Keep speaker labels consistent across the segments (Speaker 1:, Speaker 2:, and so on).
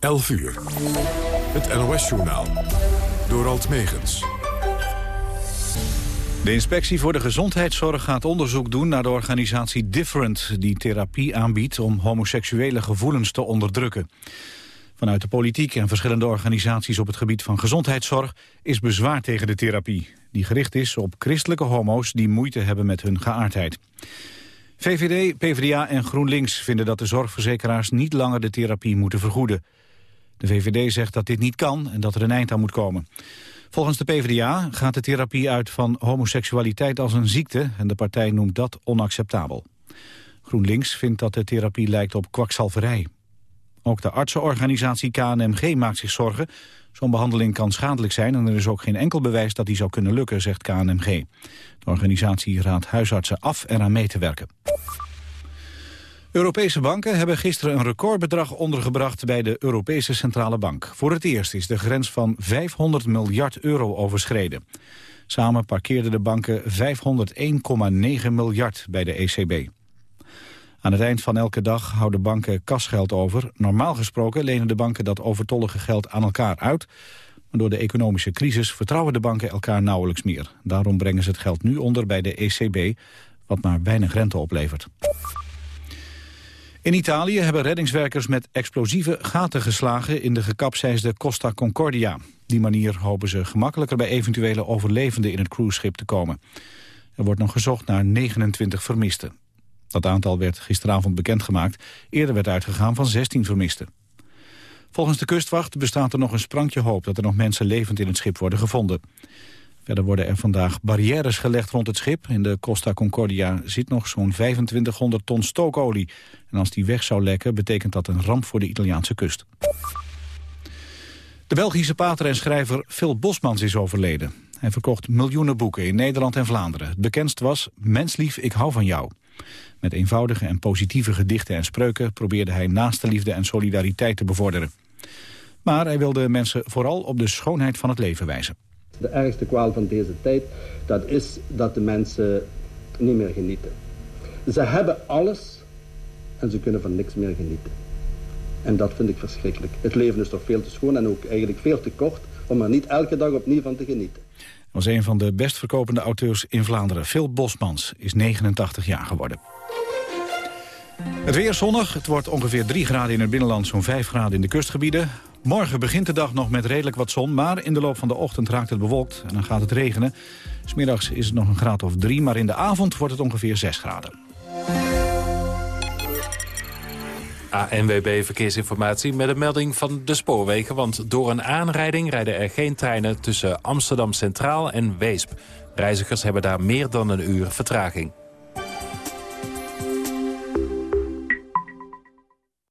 Speaker 1: 11 uur. Het NOS-journaal. Door Alt Megens.
Speaker 2: De inspectie voor de gezondheidszorg gaat onderzoek doen naar de organisatie Different... die therapie aanbiedt om homoseksuele gevoelens te onderdrukken. Vanuit de politiek en verschillende organisaties op het gebied van gezondheidszorg... is bezwaar tegen de therapie, die gericht is op christelijke homo's... die moeite hebben met hun geaardheid. VVD, PvdA en GroenLinks vinden dat de zorgverzekeraars niet langer de therapie moeten vergoeden. De VVD zegt dat dit niet kan en dat er een eind aan moet komen. Volgens de PvdA gaat de therapie uit van homoseksualiteit als een ziekte... en de partij noemt dat onacceptabel. GroenLinks vindt dat de therapie lijkt op kwakzalverij. Ook de artsenorganisatie KNMG maakt zich zorgen. Zo'n behandeling kan schadelijk zijn en er is ook geen enkel bewijs dat die zou kunnen lukken, zegt KNMG. De organisatie raadt huisartsen af eraan mee te werken. Europese banken hebben gisteren een recordbedrag ondergebracht bij de Europese Centrale Bank. Voor het eerst is de grens van 500 miljard euro overschreden. Samen parkeerden de banken 501,9 miljard bij de ECB. Aan het eind van elke dag houden banken kasgeld over. Normaal gesproken lenen de banken dat overtollige geld aan elkaar uit. Maar door de economische crisis vertrouwen de banken elkaar nauwelijks meer. Daarom brengen ze het geld nu onder bij de ECB, wat maar weinig rente oplevert. In Italië hebben reddingswerkers met explosieve gaten geslagen in de gekapseisde Costa Concordia. Die manier hopen ze gemakkelijker bij eventuele overlevenden in het cruiseschip te komen. Er wordt nog gezocht naar 29 vermisten. Dat aantal werd gisteravond bekendgemaakt. Eerder werd uitgegaan van 16 vermisten. Volgens de kustwacht bestaat er nog een sprankje hoop... dat er nog mensen levend in het schip worden gevonden. Verder worden er vandaag barrières gelegd rond het schip. In de Costa Concordia zit nog zo'n 2500 ton stookolie. En als die weg zou lekken, betekent dat een ramp voor de Italiaanse kust. De Belgische pater en schrijver Phil Bosmans is overleden. Hij verkocht miljoenen boeken in Nederland en Vlaanderen. Het bekendst was Menslief, ik hou van jou. Met eenvoudige en positieve gedichten en spreuken... probeerde hij naaste liefde en solidariteit te bevorderen. Maar hij wilde mensen vooral op de schoonheid van het leven wijzen.
Speaker 3: De ergste kwaal van deze tijd, dat is dat de mensen niet meer genieten. Ze hebben alles en ze kunnen van niks meer genieten. En dat vind ik verschrikkelijk. Het leven is toch veel te schoon en ook eigenlijk veel te kort om er niet elke dag opnieuw van te genieten
Speaker 2: was een van de best verkopende auteurs in Vlaanderen. Phil Bosmans is 89 jaar geworden. Het weer zonnig. Het wordt ongeveer 3 graden in het binnenland, zo'n 5 graden in de kustgebieden. Morgen begint de dag nog met redelijk wat zon, maar in de loop van de ochtend raakt het bewolkt en dan gaat het regenen. Smiddags is het nog een graad of 3, maar in de avond wordt het ongeveer 6 graden.
Speaker 4: ANWB Verkeersinformatie met een melding van de spoorwegen. Want door een aanrijding rijden er geen treinen tussen Amsterdam Centraal en Weesp. Reizigers hebben daar meer dan een uur vertraging.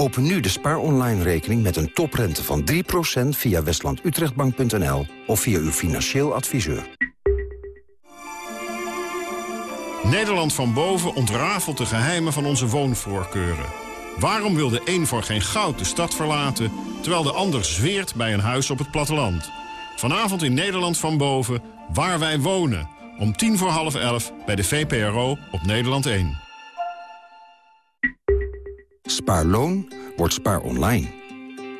Speaker 5: Open nu de Spaar Online rekening met een toprente van 3% via westlandutrechtbank.nl of via uw financieel adviseur.
Speaker 6: Nederland van boven ontrafelt de geheimen van onze woonvoorkeuren. Waarom wil de een voor geen goud de stad verlaten... terwijl de ander zweert bij een huis op het platteland? Vanavond in Nederland van boven, waar wij wonen. Om tien voor half elf bij de VPRO op Nederland 1.
Speaker 5: Spaarloon wordt spaar online.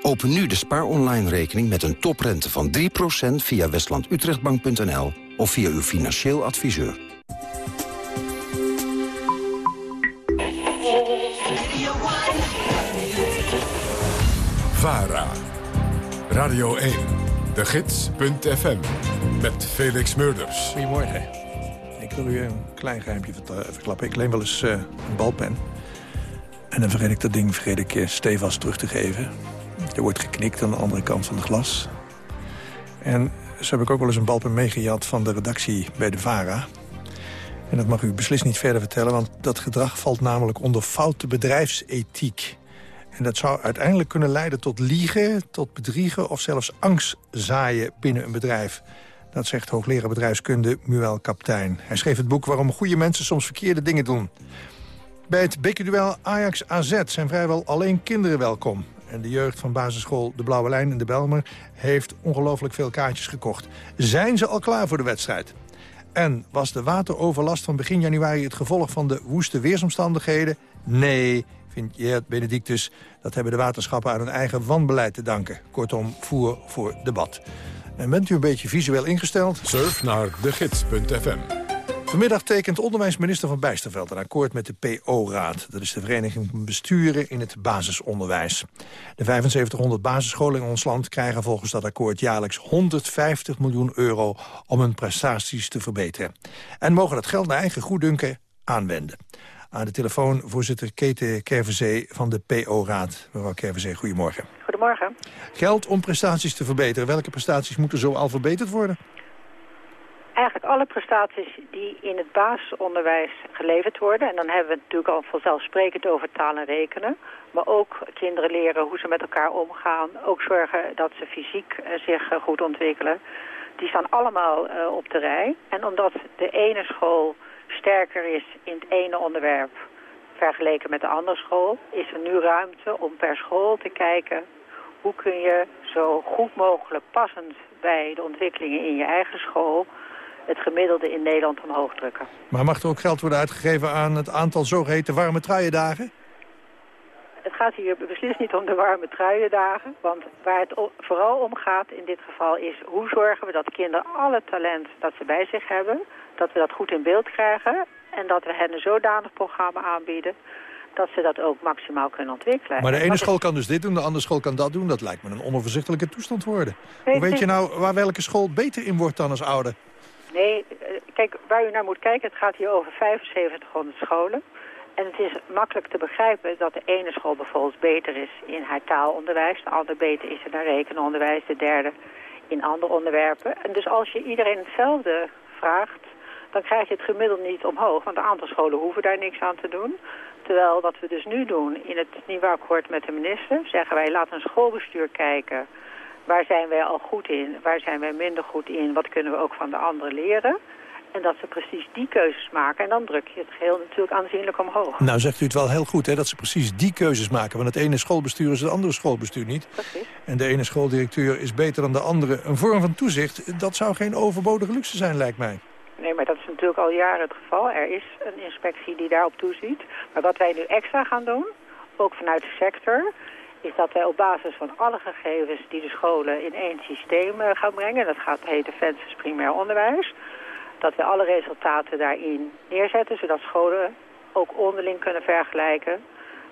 Speaker 5: Open nu de spaar online rekening met een toprente van 3% via westlandutrechtbank.nl of via uw financieel adviseur.
Speaker 1: VARA. Radio 1, de gids.fm, met Felix Murders.
Speaker 7: Goedemorgen. Ik wil u een klein geheimje verklappen. Ik leen wel eens uh, een balpen. En dan vergeet ik dat ding vergeet ik, uh, stevast terug te geven. Er wordt geknikt aan de andere kant van het glas. En zo heb ik ook wel eens een balpen meegejat van de redactie bij de VARA. En dat mag u beslist niet verder vertellen, want dat gedrag valt namelijk onder foute bedrijfsethiek. En dat zou uiteindelijk kunnen leiden tot liegen, tot bedriegen... of zelfs angst zaaien binnen een bedrijf. Dat zegt hoogleraar bedrijfskunde Muel Kaptein. Hij schreef het boek Waarom goede mensen soms verkeerde dingen doen. Bij het bekerduel Ajax-AZ zijn vrijwel alleen kinderen welkom. En de jeugd van basisschool De Blauwe Lijn in de Belmer... heeft ongelooflijk veel kaartjes gekocht. Zijn ze al klaar voor de wedstrijd? En was de wateroverlast van begin januari het gevolg van de woeste weersomstandigheden? Nee, vindt Jeert Benedictus. Dat hebben de waterschappen aan hun eigen wanbeleid te danken. Kortom, voer voor debat. En bent u een beetje visueel ingesteld?
Speaker 1: Surf naar degids.fm.
Speaker 7: Vanmiddag tekent onderwijsminister Van Bijsterveld een akkoord met de PO-raad. Dat is de Vereniging van Besturen in het basisonderwijs. De 7500 basisscholen in ons land krijgen volgens dat akkoord jaarlijks 150 miljoen euro om hun prestaties te verbeteren. En mogen dat geld naar eigen goeddunken aanwenden. Aan de telefoon voorzitter Kete Kervezee van de PO-raad. Mevrouw Kervezee, goedemorgen.
Speaker 8: Goedemorgen.
Speaker 7: Geld om prestaties te verbeteren. Welke prestaties moeten zo al verbeterd worden?
Speaker 8: Eigenlijk alle prestaties die in het basisonderwijs geleverd worden. En dan hebben we het natuurlijk al vanzelfsprekend over taal en rekenen. Maar ook kinderen leren hoe ze met elkaar omgaan. Ook zorgen dat ze fysiek eh, zich eh, goed ontwikkelen. Die staan allemaal uh, op de rij. En omdat de ene school sterker is in het ene onderwerp vergeleken met de andere school... is er nu ruimte om per school te kijken... hoe kun je zo goed mogelijk passend bij de ontwikkelingen in je eigen school het gemiddelde in Nederland omhoog drukken.
Speaker 7: Maar mag er ook geld worden uitgegeven aan het aantal zogeheten warme truiendagen?
Speaker 8: Het gaat hier beslist niet om de warme truiendagen. Want waar het vooral om gaat in dit geval is... hoe zorgen we dat kinderen alle talent dat ze bij zich hebben... dat we dat goed in beeld krijgen... en dat we hen een zodanig programma aanbieden dat ze dat ook maximaal kunnen ontwikkelen.
Speaker 7: Maar de ene school kan dus dit doen, de andere school kan dat doen. Dat lijkt me een onoverzichtelijke toestand worden. Hoe weet je nou waar welke school beter in wordt dan als ouder?
Speaker 8: Nee, eh, kijk, waar u naar moet kijken, het gaat hier over 7500 scholen. En het is makkelijk te begrijpen dat de ene school bijvoorbeeld beter is in haar taalonderwijs. De andere beter is in haar rekenonderwijs, de derde in andere onderwerpen. En dus als je iedereen hetzelfde vraagt, dan krijg je het gemiddeld niet omhoog. Want een aantal scholen hoeven daar niks aan te doen. Terwijl wat we dus nu doen in het nieuwe akkoord met de minister... zeggen wij, laten een schoolbestuur kijken Waar zijn wij al goed in? Waar zijn wij minder goed in? Wat kunnen we ook van de anderen leren? En dat ze precies die keuzes maken. En dan druk je het geheel natuurlijk aanzienlijk omhoog.
Speaker 7: Nou zegt u het wel heel goed, hè, dat ze precies die keuzes maken. Want het ene schoolbestuur is het andere schoolbestuur niet.
Speaker 8: Precies.
Speaker 7: En de ene schooldirecteur is beter dan de andere. Een vorm van toezicht, dat zou geen overbodige luxe zijn, lijkt mij.
Speaker 8: Nee, maar dat is natuurlijk al jaren het geval. Er is een inspectie die daarop toeziet. Maar wat wij nu extra gaan doen, ook vanuit de sector is dat wij op basis van alle gegevens die de scholen in één systeem eh, gaan brengen, dat gaat heten Ventus Primair Onderwijs, dat we alle resultaten daarin neerzetten, zodat scholen ook onderling kunnen vergelijken.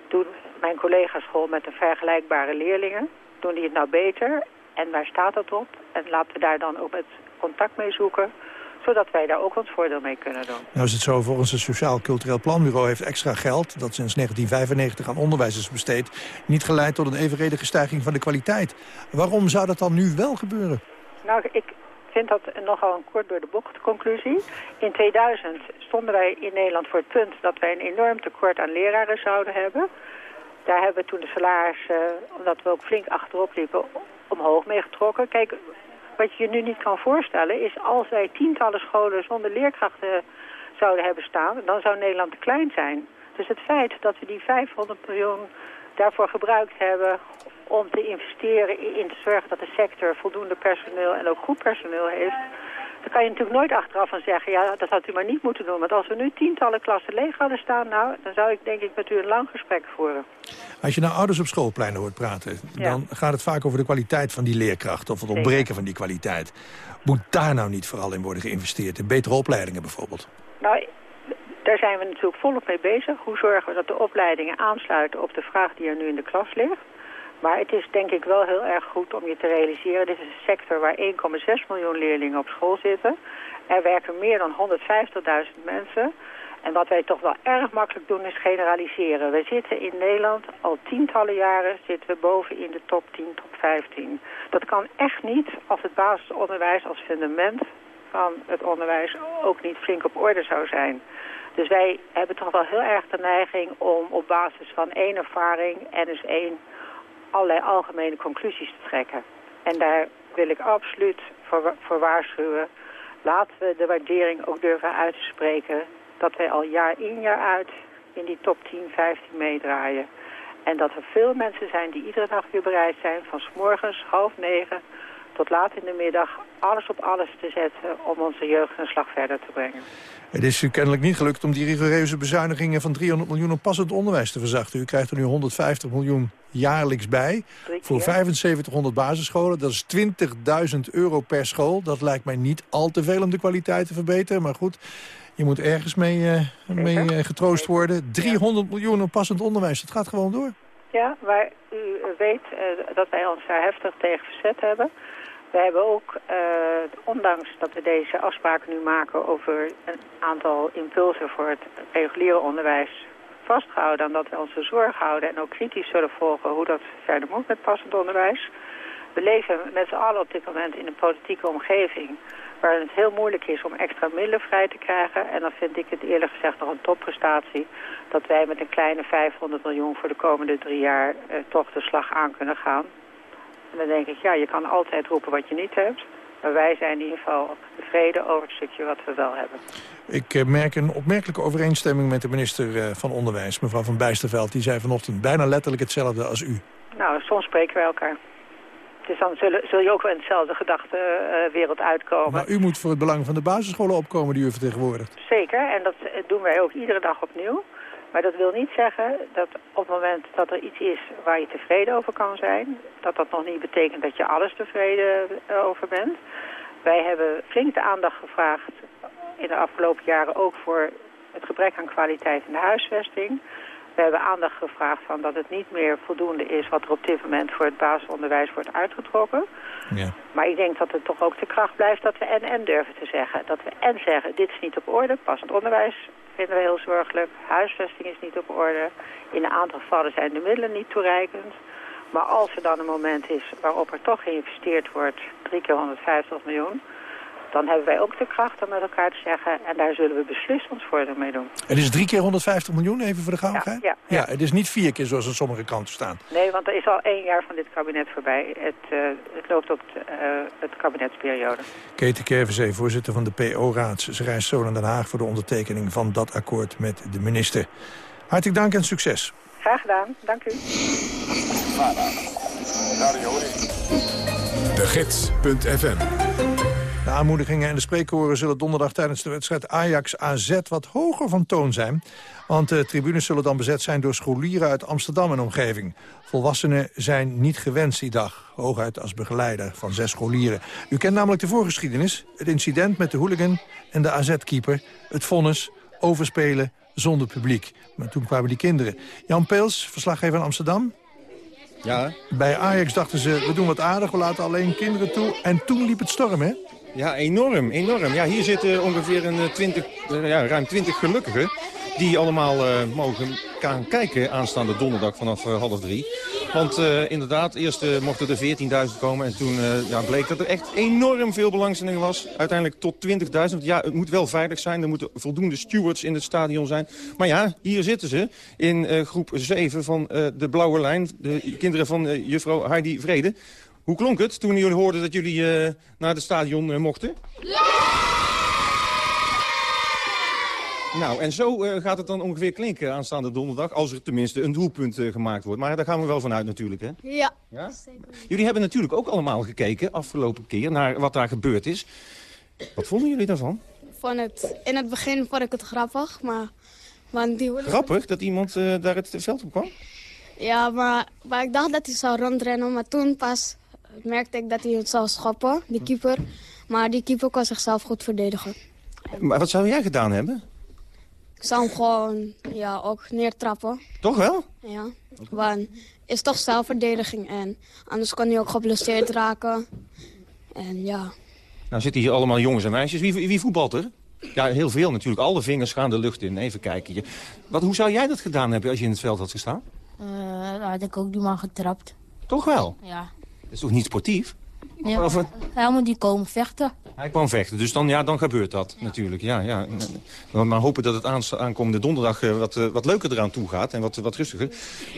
Speaker 8: Doen mijn collega-school met de vergelijkbare leerlingen, doen die het nou beter en waar staat dat op? En laten we daar dan ook met contact mee zoeken zodat wij daar ook ons voordeel mee kunnen doen.
Speaker 7: Nou is het zo, volgens het Sociaal Cultureel Planbureau heeft extra geld... dat sinds 1995 aan onderwijs is besteed... niet geleid tot een evenredige stijging van de kwaliteit. Waarom zou dat dan nu wel gebeuren?
Speaker 8: Nou, ik vind dat nogal een kort door de bocht conclusie. In 2000 stonden wij in Nederland voor het punt dat wij een enorm tekort aan leraren zouden hebben. Daar hebben we toen de salarissen, omdat we ook flink achterop liepen, omhoog mee getrokken. Kijk, wat je je nu niet kan voorstellen is als wij tientallen scholen zonder leerkrachten zouden hebben staan, dan zou Nederland te klein zijn. Dus het feit dat we die 500 miljoen daarvoor gebruikt hebben om te investeren in te zorgen dat de sector voldoende personeel en ook goed personeel heeft, dan kan je natuurlijk nooit achteraf van zeggen, ja, dat had u maar niet moeten doen. Want als we nu tientallen klassen leeg hadden staan, nou, dan zou ik denk ik met u een lang gesprek voeren.
Speaker 7: Als je nou ouders op schoolpleinen hoort praten, dan gaat het vaak over de kwaliteit van die leerkracht of het ontbreken van die kwaliteit. Moet daar nou niet vooral in worden geïnvesteerd? In betere opleidingen bijvoorbeeld?
Speaker 8: Nou, daar zijn we natuurlijk volop mee bezig. Hoe zorgen we dat de opleidingen aansluiten op de vraag die er nu in de klas ligt? Maar het is denk ik wel heel erg goed om je te realiseren... dit is een sector waar 1,6 miljoen leerlingen op school zitten. Er werken meer dan 150.000 mensen. En wat wij toch wel erg makkelijk doen is generaliseren. We zitten in Nederland al tientallen jaren zitten we boven in de top 10, top 15. Dat kan echt niet als het basisonderwijs als fundament van het onderwijs ook niet flink op orde zou zijn. Dus wij hebben toch wel heel erg de neiging om op basis van één ervaring en dus één allerlei algemene conclusies te trekken. En daar wil ik absoluut voor, waarschuwen. Laten we de waardering ook durven uit te spreken dat wij al jaar in jaar uit in die top 10, 15 meedraaien. En dat er veel mensen zijn die iedere dag weer bereid zijn van s morgens half negen tot laat in de middag alles op alles te zetten om onze jeugd een slag verder te brengen.
Speaker 7: Het is u kennelijk niet gelukt om die rigoureuze bezuinigingen van 300 miljoen op passend onderwijs te verzachten. U krijgt er nu 150 miljoen jaarlijks bij voor 7500 basisscholen. Dat is 20.000 euro per school. Dat lijkt mij niet al te veel om de kwaliteit te verbeteren. Maar goed, je moet ergens mee, uh, mee uh, getroost worden. 300 miljoen op passend onderwijs, dat gaat gewoon door.
Speaker 8: Ja, maar u weet uh, dat wij ons daar heftig tegen verzet hebben. We hebben ook, uh, ondanks dat we deze afspraken nu maken over een aantal impulsen voor het reguliere onderwijs vastgehouden aan dat we onze zorg houden en ook kritisch zullen volgen hoe dat verder moet met passend onderwijs. We leven met z'n allen op dit moment in een politieke omgeving waar het heel moeilijk is om extra middelen vrij te krijgen. En dan vind ik het eerlijk gezegd nog een topprestatie dat wij met een kleine 500 miljoen voor de komende drie jaar uh, toch de slag aan kunnen gaan. En dan denk ik, ja, je kan altijd roepen wat je niet hebt. Maar wij zijn in ieder geval tevreden over het stukje wat we wel hebben.
Speaker 7: Ik uh, merk een opmerkelijke overeenstemming met de minister uh, van Onderwijs, mevrouw Van Bijsterveld. Die zei vanochtend bijna letterlijk hetzelfde als u.
Speaker 8: Nou, soms spreken wij elkaar. Dus dan zullen, zul je ook wel in dezelfde gedachtenwereld uitkomen.
Speaker 7: Maar u moet voor het belang van de basisscholen opkomen die u vertegenwoordigt.
Speaker 8: Zeker, en dat doen wij ook iedere dag opnieuw. Maar dat wil niet zeggen dat op het moment dat er iets is waar je tevreden over kan zijn... dat dat nog niet betekent dat je alles tevreden over bent. Wij hebben flink de aandacht gevraagd in de afgelopen jaren ook voor het gebrek aan kwaliteit in de huisvesting. We hebben aandacht gevraagd van dat het niet meer voldoende is wat er op dit moment voor het basisonderwijs wordt uitgetrokken.
Speaker 7: Ja.
Speaker 8: Maar ik denk dat het toch ook de kracht blijft dat we en-en durven te zeggen. Dat we en zeggen, dit is niet op orde, passend onderwijs vinden we heel zorgelijk. Huisvesting is niet op orde. In een aantal gevallen zijn de middelen niet toereikend. Maar als er dan een moment is waarop er toch geïnvesteerd wordt, drie keer 150 miljoen... dan hebben wij ook de kracht om met elkaar te zeggen... en daar zullen we beslist ons voordeel mee doen.
Speaker 7: Het is drie keer 150 miljoen, even voor de gauwigheid?
Speaker 8: Ja, ja,
Speaker 7: ja. het is niet vier keer zoals in sommige kranten staan.
Speaker 8: Nee, want er is al één jaar van dit kabinet voorbij. Het, uh, het loopt op het, uh, het kabinetsperiode.
Speaker 7: Katie Kerverzee, voorzitter van de PO-raad. Ze reist zo naar Den Haag voor de ondertekening van dat akkoord met de minister. Hartelijk dank en succes.
Speaker 8: Graag gedaan, dank u.
Speaker 1: De Gids.fm
Speaker 7: de aanmoedigingen en de spreekkoren zullen donderdag tijdens de wedstrijd Ajax-AZ wat hoger van toon zijn. Want de tribunes zullen dan bezet zijn door scholieren uit Amsterdam en omgeving. Volwassenen zijn niet gewenst die dag, hooguit als begeleider van zes scholieren. U kent namelijk de voorgeschiedenis, het incident met de hooligan en de AZ-keeper, het vonnis, overspelen zonder publiek. Maar toen kwamen die kinderen. Jan Peels, verslaggever in Amsterdam.
Speaker 9: Ja.
Speaker 7: Bij Ajax dachten ze, we doen wat aardig, we laten alleen kinderen toe. En toen liep het storm, hè?
Speaker 9: Ja, enorm, enorm. Ja, hier zitten ongeveer een 20, ja, ruim 20 gelukkigen die allemaal uh, mogen gaan kijken aanstaande donderdag vanaf uh, half drie. Want inderdaad, eerst mochten er 14.000 komen en toen ja, bleek dat er echt enorm veel belangstelling was. Uiteindelijk tot 20.000. Ja, het moet wel veilig zijn, er moeten voldoende stewards in het stadion zijn. Maar ja, hier zitten ze in groep 7 van de Blauwe Lijn. De kinderen van juffrouw Heidi Vrede. Hoe klonk het toen jullie hoorden dat jullie uh, naar het stadion uh, mochten? Ja! Nou, en zo uh, gaat het dan ongeveer klinken aanstaande donderdag... als er tenminste een doelpunt gemaakt wordt. Maar daar gaan we wel vanuit natuurlijk, hè?
Speaker 10: Ja,
Speaker 9: ja? zeker. Jullie hebben natuurlijk ook allemaal gekeken, afgelopen keer... naar wat daar gebeurd is. Wat vonden jullie daarvan?
Speaker 10: Van het, in het begin vond ik het grappig, maar... Want die
Speaker 9: grappig dat iemand daar het veld op kwam?
Speaker 10: Ja, maar, maar ik dacht dat hij zou rondrennen, maar toen pas merkte ik dat hij het zou schoppen, die keeper. Maar die keeper kon zichzelf goed verdedigen.
Speaker 9: Maar wat zou jij gedaan hebben?
Speaker 10: Ik zou hem gewoon ja, ook neertrappen.
Speaker 9: Toch wel?
Speaker 10: Ja, want het is toch zelfverdediging en anders kan hij ook geblesseerd raken. En ja.
Speaker 9: Nou zitten hier allemaal jongens en meisjes. Wie, wie voetbalt er? Ja, heel veel natuurlijk. Alle vingers gaan de lucht in. Even kijken. Wat, hoe zou jij dat gedaan hebben als je in het veld had gestaan?
Speaker 11: Uh, dan had ik ook die man getrapt.
Speaker 9: Toch wel?
Speaker 11: Ja.
Speaker 9: Dat is toch niet sportief?
Speaker 11: Ja,
Speaker 9: Of,
Speaker 11: hij moet die komen vechten.
Speaker 9: Hij kwam vechten, dus dan, ja, dan gebeurt dat natuurlijk. Ja, ja. Maar, maar hopen dat het aankomende donderdag eh, wat, eh, wat leuker eraan toe gaat en wat, wat rustiger.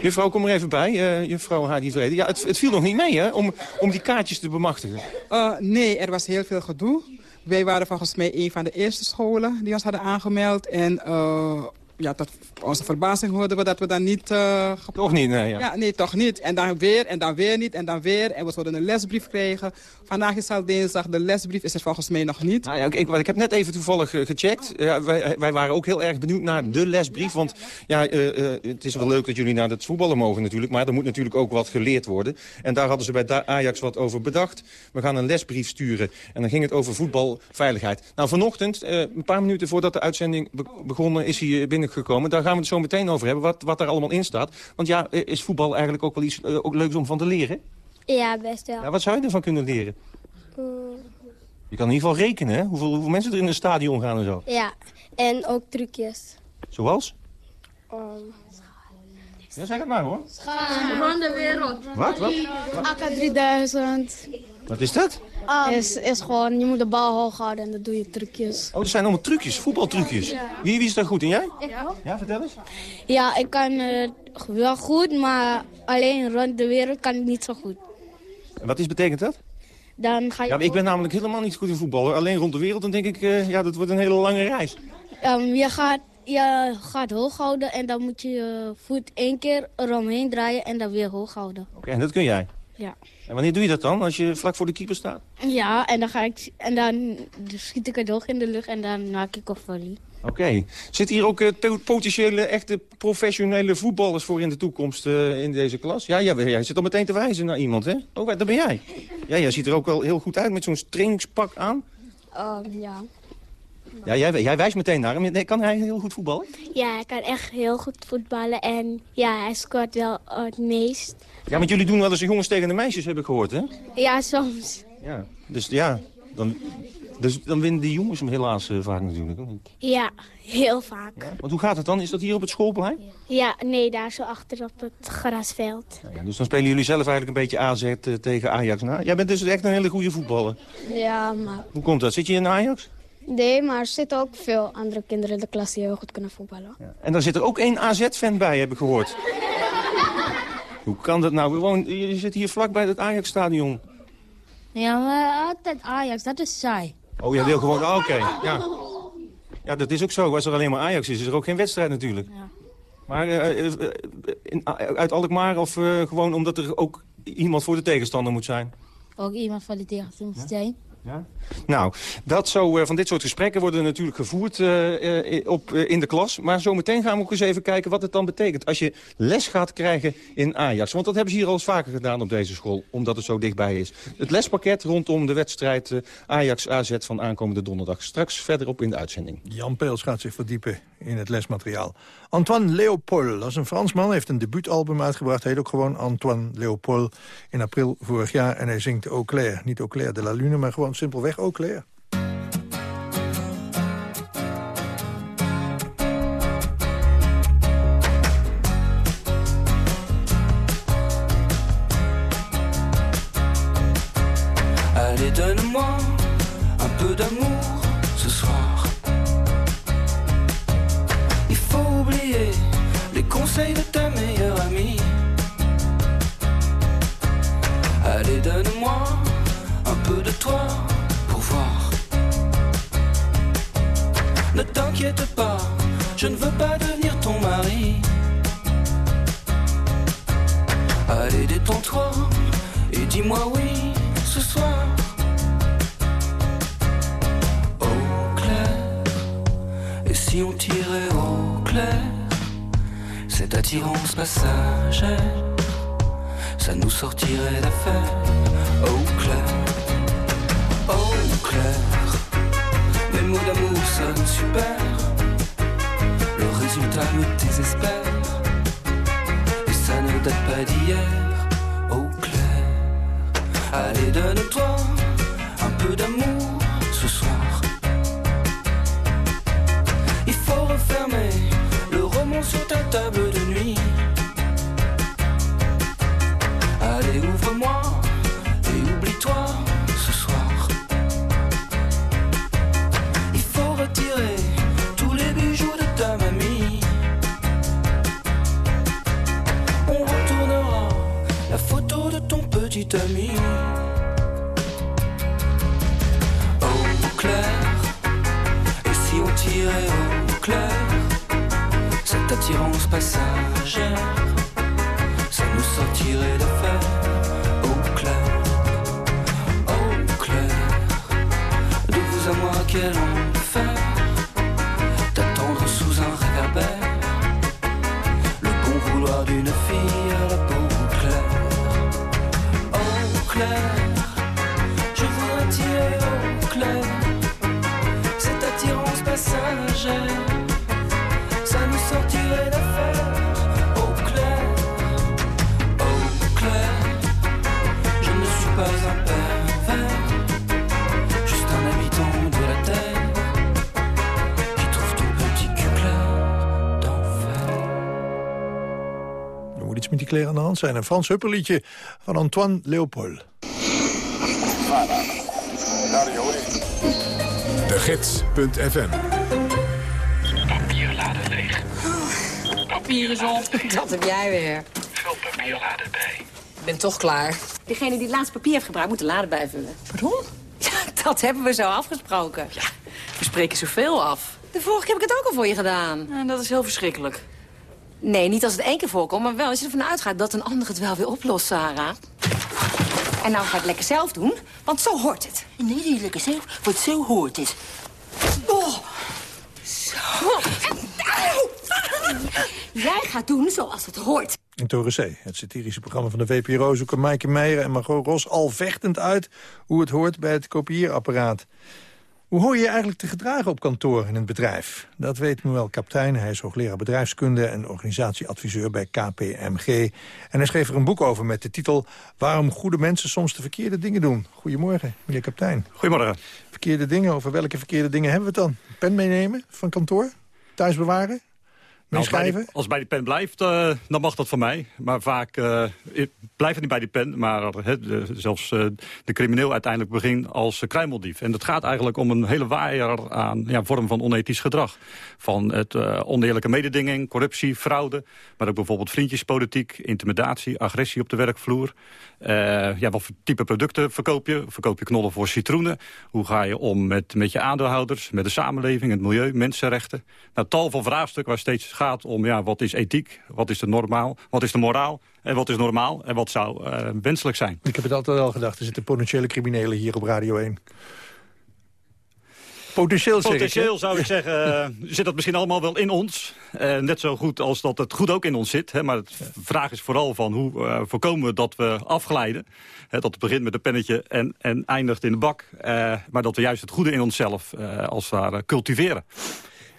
Speaker 9: Juffrouw, kom er even bij. eh juffrouw Hadi Vrede. Ja, het, het viel nog niet mee hè, om, om die kaartjes te bemachtigen.
Speaker 12: Uh, nee, er was heel veel gedoe. Wij waren volgens mij een van de eerste scholen die ons hadden aangemeld. En uh, ja, tot onze verbazing hoorden we dat we dan niet... Uh,
Speaker 9: toch niet, nee. Ja.
Speaker 12: ja. nee, toch niet. En dan weer, en dan weer niet, en dan weer. En we zouden een lesbrief krijgen. Vandaag is al dinsdag, de lesbrief is er volgens mij nog niet.
Speaker 9: Nou ja, ik, ik, heb net even toevallig uh, gecheckt. Ja, wij, wij, waren ook heel erg benieuwd naar de lesbrief. Want ja, uh, het is wel leuk dat jullie naar het voetballen mogen natuurlijk. Maar er moet natuurlijk ook wat geleerd worden. En daar hadden ze bij Ajax wat over bedacht. We gaan een lesbrief sturen. En dan ging het over voetbalveiligheid. Nou, vanochtend, een paar minuten voordat de uitzending be begonnen, is hij binnengekomen. Daar gaan we het zo meteen over hebben, wat, wat er allemaal in staat. Want ja, is voetbal eigenlijk ook wel iets uh, ook leuks om van te leren?
Speaker 10: Ja, best wel.
Speaker 9: Ja, wat zou je ervan kunnen leren?
Speaker 10: Uh...
Speaker 9: Je kan in ieder geval rekenen, hè? Hoeveel, hoeveel mensen er in een stadion gaan en zo.
Speaker 10: Ja, en ook trucjes.
Speaker 9: Zoals?
Speaker 10: Um...
Speaker 9: Ja, zeg het maar, hoor.
Speaker 11: Schaam. Rond de wereld.
Speaker 9: Wat? Wat?
Speaker 10: AK 3000.
Speaker 9: Wat is dat?
Speaker 10: Um, is, is gewoon, je moet de bal hoog houden en dan doe je trucjes.
Speaker 9: Oh, dat zijn allemaal trucjes, voetbaltrucjes.
Speaker 10: Ja.
Speaker 9: Wie, wie is daar goed in, jij?
Speaker 10: Ja.
Speaker 9: Ja, vertel eens.
Speaker 10: Ja, ik kan uh, wel goed, maar alleen rond de wereld kan ik niet zo goed.
Speaker 9: En wat is, betekent dat?
Speaker 10: Dan ga je
Speaker 9: ja, ik ben namelijk helemaal niet goed in voetballen. Alleen rond de wereld, dan denk ik, uh, ja, dat wordt een hele lange reis.
Speaker 10: Um, je, gaat, je gaat hoog houden en dan moet je je voet één keer eromheen draaien en dan weer hoog houden.
Speaker 9: Oké, okay, en dat kun jij?
Speaker 10: Ja.
Speaker 9: En wanneer doe je dat dan, als je vlak voor de keeper staat?
Speaker 10: Ja, en dan, ga ik, en dan schiet ik het hoog in de lucht en dan maak ik een volley.
Speaker 9: Oké. Okay. Zitten hier ook uh, potentiële, echte professionele voetballers voor in de toekomst uh, in deze klas? Ja, ja, jij zit al meteen te wijzen naar iemand, hè? Oh, daar ben jij. Ja, jij ziet er ook wel heel goed uit met zo'n trainingspak aan.
Speaker 10: Um, ja.
Speaker 9: Ja, jij, jij wijst meteen naar hem. Kan hij heel goed voetballen?
Speaker 10: Ja, hij kan echt heel goed voetballen. En ja, hij scoort wel het meest.
Speaker 9: Ja, want jullie doen wel eens de jongens tegen de meisjes, heb ik gehoord, hè?
Speaker 10: Ja, soms.
Speaker 9: Ja, dus ja, dan, dus dan winnen die jongens hem helaas uh, vaak natuurlijk.
Speaker 10: Ja, heel vaak.
Speaker 9: Ja? Want hoe gaat het dan? Is dat hier op het schoolplein?
Speaker 10: Ja, nee, daar zo achter op het grasveld.
Speaker 9: Ja, ja, dus dan spelen jullie zelf eigenlijk een beetje AZ uh, tegen Ajax na? Jij bent dus echt een hele goede voetballer.
Speaker 10: Ja, maar...
Speaker 9: Hoe komt dat? Zit je in Ajax?
Speaker 10: Nee, maar er zitten ook veel andere kinderen in de klas die heel goed kunnen voetballen.
Speaker 9: Ja. En daar zit er ook één AZ-fan bij, heb ik gehoord. Hoe kan dat nou? Gewoon, je zit hier vlak bij het Ajax-stadion.
Speaker 11: Ja, maar altijd Ajax, dat is saai.
Speaker 9: Oh, jij wil gewoon... Oh, Oké, okay. ja. Ja, dat is ook zo. Als er alleen maar Ajax is, is er ook geen wedstrijd natuurlijk.
Speaker 11: Ja.
Speaker 9: Maar uh, uh, in, uit Alkmaar of uh, gewoon omdat er ook iemand voor de tegenstander moet zijn?
Speaker 11: Ook iemand voor de tegenstander moet zijn.
Speaker 9: Ja? Nou, dat zo, uh, van dit soort gesprekken worden natuurlijk gevoerd uh, uh, op, in de klas. Maar zometeen gaan we ook eens even kijken wat het dan betekent... als je les gaat krijgen in Ajax. Want dat hebben ze hier al eens vaker gedaan op deze school, omdat het zo dichtbij is. Het lespakket rondom de wedstrijd Ajax-AZ van aankomende donderdag. Straks verderop in de uitzending.
Speaker 7: Jan Peels gaat zich verdiepen in het lesmateriaal. Antoine Leopold, dat is een Fransman, heeft een debuutalbum uitgebracht. Hij heet ook gewoon Antoine Leopold in april vorig jaar. En hij zingt Eau Claire. Niet Eau Claire de la Lune, maar gewoon simpelweg Eau Claire.
Speaker 13: Allez, donne-moi un peu d'amour ce soir. Il faut oublier les conseils de ta meilleure amie. Allez, donne-moi t'inquiète pas, je ne veux pas devenir ton mari. Allez, détends-toi et dis-moi oui ce soir. Au clair, et si on tirait au clair, cette attirance passagère, ça nous sortirait d'affaire. Au clair, au clair, mots d'amour sonnent super, le résultat me désespère, et ça ne date pas d'hier. Au clair, allez donne-toi un peu d'amour ce soir. Il faut refermer le roman sur ta table de nuit. Allez, ouvre-moi to mim.
Speaker 7: Er kleren aan de hand zijn. Een Frans hupperliedje van Antoine Leopold.
Speaker 1: De Gids.fm
Speaker 14: Papierladen leeg. Papier is op.
Speaker 15: Dat heb jij weer.
Speaker 14: Veel papierladen bij.
Speaker 15: Ik ben toch klaar. Degene die het laatste papier heeft gebruikt, moet de lade bijvullen. Pardon? Ja, dat hebben we zo afgesproken. Ja,
Speaker 14: We spreken zoveel af.
Speaker 15: de vorige keer heb ik het ook al voor je gedaan.
Speaker 14: En dat is heel verschrikkelijk.
Speaker 15: Nee, niet als het één keer voorkomt, maar wel als je ervan uitgaat dat een ander het wel weer oplost, Sarah. En nou ga ik het lekker zelf doen, want zo hoort het.
Speaker 14: Nee, niet lekker zelf, want zo hoort het.
Speaker 15: Oh. Zo. Auw. Jij gaat doen zoals het hoort.
Speaker 7: In Torensee, het satirische programma van de VPRO... zoeken Maaike Meijer en Margot Ros al vechtend uit... hoe het hoort bij het kopieerapparaat. Hoe hoor je je eigenlijk te gedragen op kantoor in een bedrijf? Dat weet Noël Kaptein. Hij is hoogleraar bedrijfskunde en organisatieadviseur bij KPMG. En hij schreef er een boek over met de titel... Waarom goede mensen soms de verkeerde dingen doen. Goedemorgen, meneer Kaptein.
Speaker 16: Goedemorgen.
Speaker 7: Verkeerde dingen, over welke verkeerde dingen hebben we het dan? Pen meenemen van kantoor? Thuis bewaren?
Speaker 16: Nou, als, bij die, als bij die pen blijft, eh, dan mag dat van mij. Maar vaak eh, ik blijf het niet bij die pen. Maar eh, de- zelfs eh, de crimineel uiteindelijk begint als uh, kruimeldief. En het gaat eigenlijk om een hele waaier aan ja, vorm van onethisch gedrag. Van het eh, oneerlijke mededinging, corruptie, fraude. Maar ook bijvoorbeeld vriendjespolitiek, intimidatie, agressie op de werkvloer. Eh, ja, wat voor type producten verkoop je? Verkoop je knollen voor citroenen? Hoe ga je om met, met je aandeelhouders, met de samenleving, het milieu, mensenrechten? Nou, tal van vraagstukken waar steeds gaat om ja, wat is ethiek, wat is de normaal, wat is de moraal en wat is normaal en wat zou eh, wenselijk zijn.
Speaker 7: Ik heb het altijd al gedacht, er zitten potentiële criminelen hier op Radio 1. Potentieel
Speaker 16: zou ik zeggen, eh, zit dat misschien allemaal wel in ons. Eh, net zo goed als dat het goed ook in ons zit. Hè, maar de vraag is vooral van hoe eh, voorkomen we dat we afglijden. Hè, dat het begint met een pennetje en, en eindigt in de bak. Maar dat we juist het goede in onszelf als het ware cultiveren.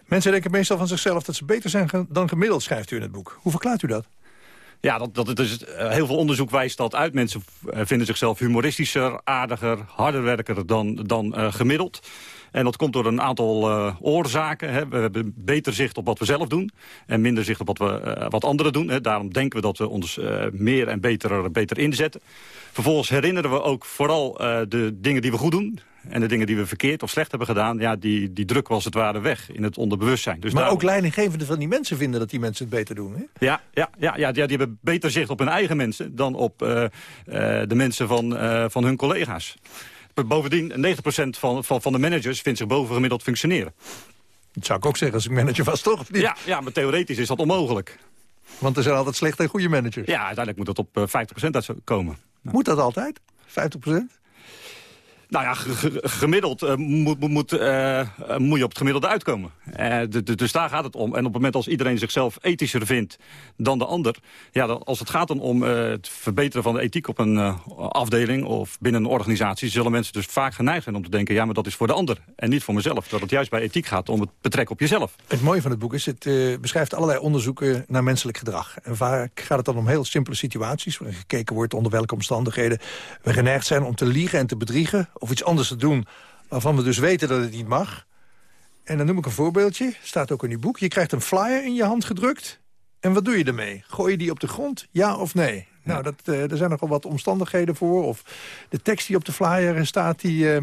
Speaker 7: Mensen denken meestal van zichzelf dat ze beter zijn dan gemiddeld, schrijft u in het boek. Hoe verklaart u dat?
Speaker 16: Ja, dat, dat, is, eh, heel veel onderzoek wijst dat uit. Mensen vinden zichzelf humoristischer, aardiger, harder werker dan, dan gemiddeld. En dat komt door een aantal eh, oorzaken. Hè. We hebben beter zicht op wat we zelf doen. En minder zicht op wat, we, eh, wat anderen doen. Hè. Daarom denken we dat we ons eh, meer en beter, beter inzetten. Vervolgens herinneren we ook vooral de dingen die we goed doen. En de dingen die we verkeerd of slecht hebben gedaan... Ja, die, die drukken we als het ware weg in het onderbewustzijn. Dus
Speaker 7: maar
Speaker 16: daarom-
Speaker 7: ook leidinggevenden van die mensen vinden dat die mensen het beter doen. Hè?
Speaker 16: ja, ja, ja, ja, die die hebben beter zicht op hun eigen mensen... dan op de mensen van, van hun collega's. Bovendien, 90% van, van, van de managers vindt zich bovengemiddeld functioneren.
Speaker 7: Dat zou ik ook zeggen als ik manager was, toch?
Speaker 16: Ja, ja, maar theoretisch is dat onmogelijk.
Speaker 7: Want er zijn altijd slechte en goede managers.
Speaker 16: Ja, uiteindelijk moet dat op eh, 50% uitkomen.
Speaker 7: Moet dat altijd? 50%?
Speaker 16: Nou ja, ge- ge- gemiddeld eh, moet, eh, eh, moet je op het gemiddelde uitkomen. Dus daar gaat het om. En op het moment als iedereen zichzelf ethischer vindt dan de ander... Ja, als het gaat dan om het verbeteren van de ethiek op een afdeling... of binnen een organisatie, zullen mensen dus vaak geneigd zijn om te denken... ja, maar dat is voor de ander en niet voor mezelf. Dat het juist bij ethiek gaat om het betrekken op jezelf.
Speaker 7: Het mooie van het boek is, het beschrijft allerlei onderzoeken naar menselijk gedrag. En vaak gaat het dan om heel simpele situaties... waarin gekeken wordt onder welke omstandigheden we geneigd zijn om te liegen en te bedriegen... of iets anders te doen waarvan we dus weten dat het niet mag. En dan noem ik een voorbeeldje, staat ook in uw boek. Je krijgt een flyer in je hand gedrukt. En wat doe je ermee? Gooi je die op de grond, ja of nee? Nou, dat, eh, er zijn nogal wat omstandigheden voor. Of de tekst die op de flyer staat, die eh,